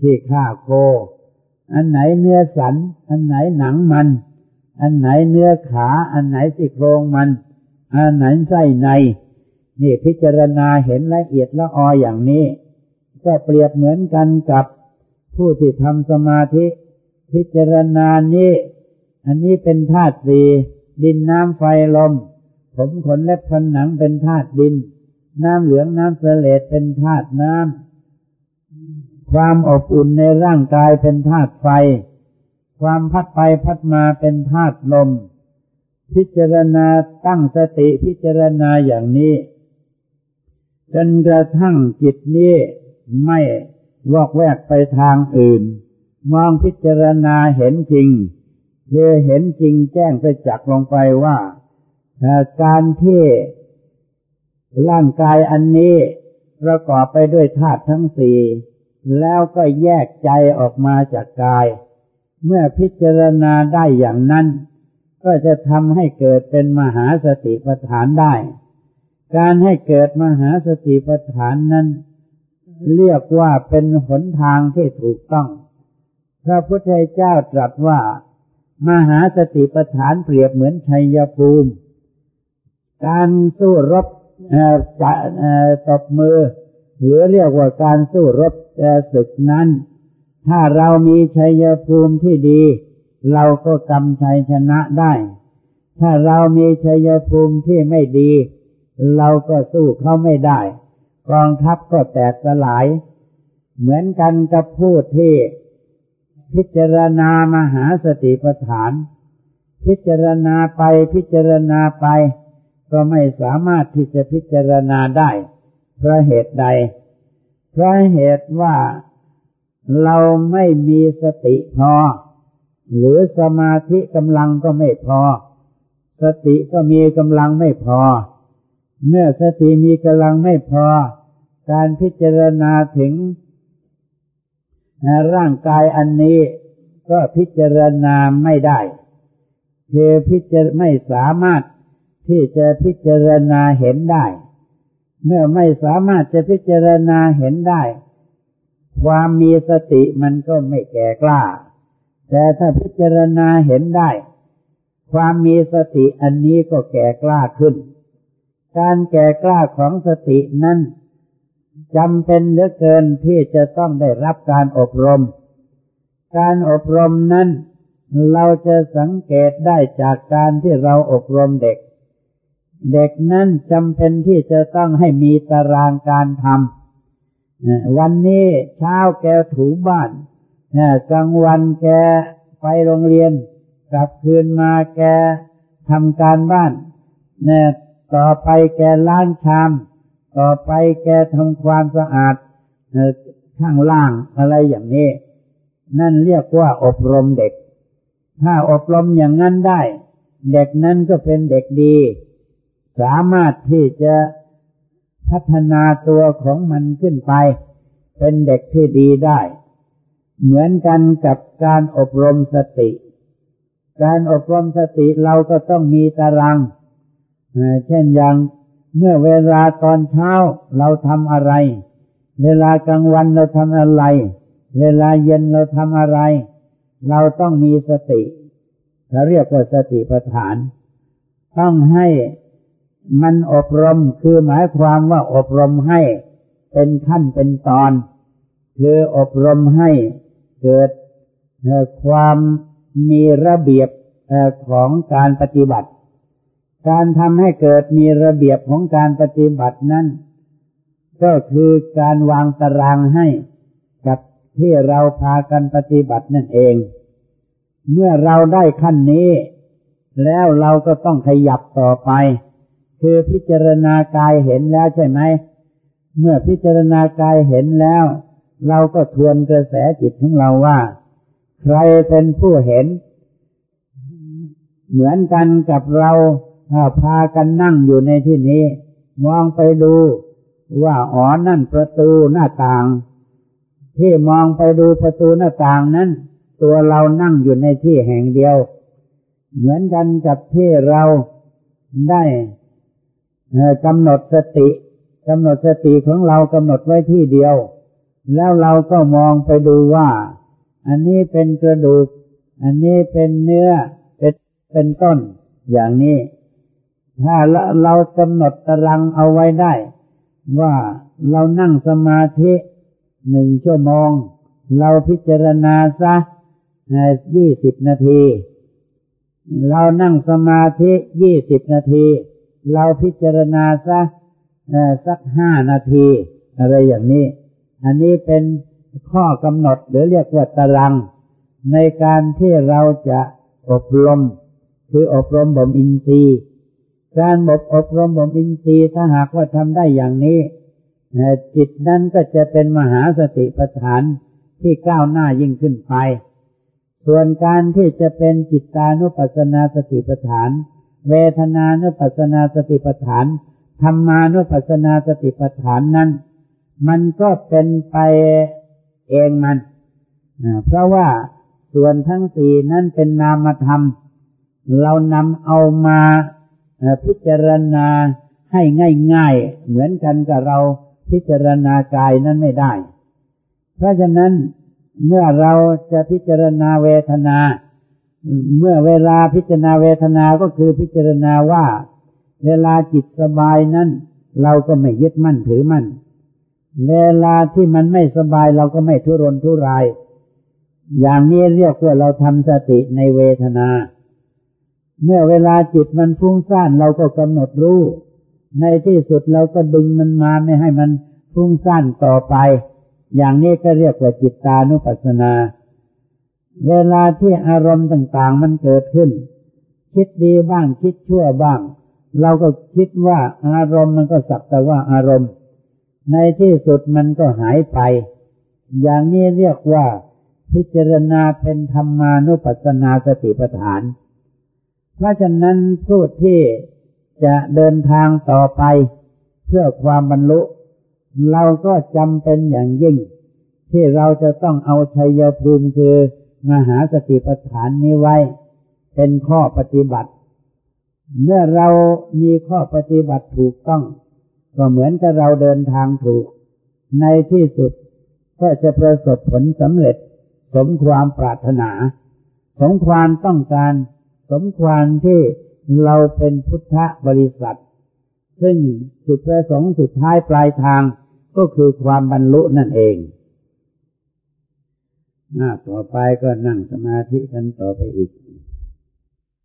ที่ฆ่าโค อันไหนเนื้อสัน อันไหนหนังมัน อันไหนเนื้อขา อันไหนสิโครงมัน อันไหนไส้ใน นี่พิจารณาเห็นละเอียดละอออย่างนี้ ก็เปรียบเหมือนกันกับผู้ที่ทำสมาธิ พิจารณานี้ อันนี้เป็นธาตุสี่ดินน้ำไฟลม ผมขนเล็บฟันหนังเป็นธาตุดิน น้ำเหลืองน้ำเสลดเป็นธาตุน้ำความอบอุ่นในร่างกายเป็นธาตุไฟ ความพัดไปพัดมาเป็นธาตุลม พิจารณาตั้งสติพิจารณาอย่างนี้ จนกระทั่งจิตนี้ไม่วอกแวกไปทางอื่น มองพิจารณาเห็นจริงเธอเห็นจริงแจ้งไปจักลงไปว่าการที่ร่างกายอันนี้ประกอบไปด้วยธาตุทั้งสี่แล้วก็แยกใจออกมาจากกาย เมื่อพิจารณาได้อย่างนั้น ก็จะทำให้เกิดเป็นมหาสติปัฏฐานได้ การให้เกิดมหาสติปัฏฐานนั้น เรียกว่าเป็นหนทางที่ถูกต้อง พระพุทธเจ้าตรัสว่า มหาสติปัฏฐานเปรียบเหมือนชัยภูมิ การสู้รบจะตบมือ หรือเรียกว่าการสู้รบศึกนั้น ถ้าเรามีชัยภูมิที่ดี เราก็กำชัยชนะได้ ถ้าเรามีชัยภูมิที่ไม่ดี เราก็สู้เขาไม่ได้ กองทัพก็แตกสลาย เหมือนกันกับผู้ที่พิจารณามหาสติปัฏฐาน พิจารณาไปพิจารณาไป ก็ไม่สามารถที่จะพิจารณาได้เพราะเหตุใดเพราะเหตุว่า เราไม่มีสติพอ หรือสมาธิกำลังก็ไม่พอ สติก็มีกำลังไม่พอ เมื่อสติมีกำลังไม่พอ การพิจารณาถึงร่างกายอันนี้ก็พิจารณาไม่ได้คือพิจารไม่สามารถที่จะพิจารณาเห็นได้ เมื่อไม่สามารถจะพิจารณาเห็นได้ ความมีสติมันก็ไม่แก่กล้า แต่ถ้าพิจารณาเห็นได้ ความมีสติอันนี้ก็แก่กล้าขึ้น การแก่กล้าของสตินั้นจำเป็นเหลือเกินที่จะต้องได้รับการอบรม การอบรมนั้นเราจะสังเกตได้จากการที่เราอบรมเด็ก เด็กนั้นจำเป็นที่จะต้องให้มีตารางการทำ วันนี้เช้าแกถูบ้านกลางวันแกไปโรงเรียน กลับคืนมาแกทำการบ้านต่อไปแกล้างชาม ต่อไปแกทำความสะอาดข้างล่างอะไรอย่างนี้ นั่นเรียกว่าอบรมเด็ก ถ้าอบรมอย่างนั้นได้ เด็กนั้นก็เป็นเด็กดี สามารถที่จะ พัฒนาตัวของมันขึ้นไป เป็นเด็กที่ดีได้ เหมือนกันกับการอบรมสติ การอบรมสติเราก็ต้องมีตารางเช่นอย่างเมื่อเวลาตอนเช้าเราทำอะไร เวลากลางวันเราทำอะไร เวลาเย็นเราทำอะไร เราต้องมีสติเราเรียกว่าสติปัฏฐาน ต้องให้ มันอบรมคือหมายความว่าอบรมให้เป็นขั้นเป็นตอน คืออบรมให้เกิดความมีระเบียบของการปฏิบัติ การทำให้เกิดมีระเบียบของการปฏิบัตินั้น ก็คือการวางตารางให้กับที่เราพากันปฏิบัตินั่นเอง เมื่อเราได้ขั้นนี้ แล้วเราก็ต้องขยับต่อไป คือพิจารณากายเห็นแล้วใช่ไหม เมื่อพิจารณากายเห็นแล้ว เราก็ทวนกระแสจิตของเราว่า ใครเป็นผู้เห็น เหมือนกันกับเราพากันนั่งอยู่ในที่นี้ มองไปดูว่าอ๋อนั่นประตูหน้าต่าง ที่มองไปดูประตูหน้าต่างนั้น ตัวเรานั่งอยู่ในที่แห่งเดียว เหมือนกันกับที่เราได้ กำหนดสติกำหนดสติของเรากำหนดไว้ที่เดียว แล้วเราก็มองไปดูว่า อันนี้เป็นกระดูก อันนี้เป็นเนื้อเป็นเป็นต้น อย่างนี้ ถ้าเรากำหนดตารางเอาไว้ได้ ว่าเรานั่งสมาธิหนึ่งชั่วโมง เราพิจารณาซะยี่สิบนาที เรานั่งสมาธิยี่สิบนาที เราพิจารณาซะสักห้านาที อะไรอย่างนี้ อันนี้เป็นข้อกำหนดหรือเรียกว่าตาราง ในการที่เราจะอบรม คืออบรมบ่มอินทรีย์การบอบรมบ่มอินทรีย์ถ้าหากว่าทำได้อย่างนี้จิตนั้นก็จะเป็นมหาสติปัฏฐานที่ก้าวหน้ายิ่งขึ้นไป ส่วนการที่จะเป็นจิตานุปัสสนาสติปัฏฐาน เวทนานุปัสสนาสติปัฏฐานธรรมานุปัสสนาสติปัฏฐานนั้น มันก็เป็นไปเองมันเพราะว่าส่วนทั้งสี่นั้นเป็นนามธรรม เรานำเอามาพิจารณาให้ง่ายๆ เหมือนกันกับเราพิจารณากายนั้นไม่ได้ เพราะฉะนั้นเมื่อเราจะพิจารณาเวทนา เมื่อเวลาพิจารณาเวทนาก็คือพิจารณาว่า เวลาจิตสบายนั้น เราก็ไม่ยึดมั่นถือมั่น เวลาที่มันไม่สบายเราก็ไม่ทุรนทุราย อย่างนี้เรียกว่าเราทำสติในเวทนา เมื่อเวลาจิตมันฟุ้งซ่านเราก็กำหนดรู้ ในที่สุดเราก็ดึงมันมาไม่ให้มันฟุ้งซ่านต่อไป อย่างนี้ก็เรียกว่าจิตตานุปัสสนา เวลาที่อารมณ์ต่างๆมันเกิดขึ้น คิดดีบ้างคิดชั่วบ้าง เราก็คิดว่าอารมณ์มันก็สักแต่ว่าอารมณ์ ในที่สุดมันก็หายไป อย่างนี้เรียกว่า พิจารณาเป็นธรรมานุปัสสนาสติปัฏฐาน เพราะฉะนั้นผู้ที่จะเดินทางต่อไป เพื่อความบรรลุ เราก็จำเป็นอย่างยิ่ง ที่เราจะต้องเอาชัยภูมิคือ มหาสติปัฏฐานนี้ไว้ เป็นข้อปฏิบัติ เมื่อเรามีข้อปฏิบัติถูกต้อง ก็เหมือนกับเราเดินทางถูก ในที่สุดก็จะประสบผลสำเร็จ สมความปรารถนา สมความต้องการ สมความที่เราเป็นพุทธบริษัท ซึ่งจุดประสงค์สุดท้ายปลายทางก็คือความบรรลุนั่นเอง หน้าต่อไปก็นั่งสมาธิกันต่อไปอีก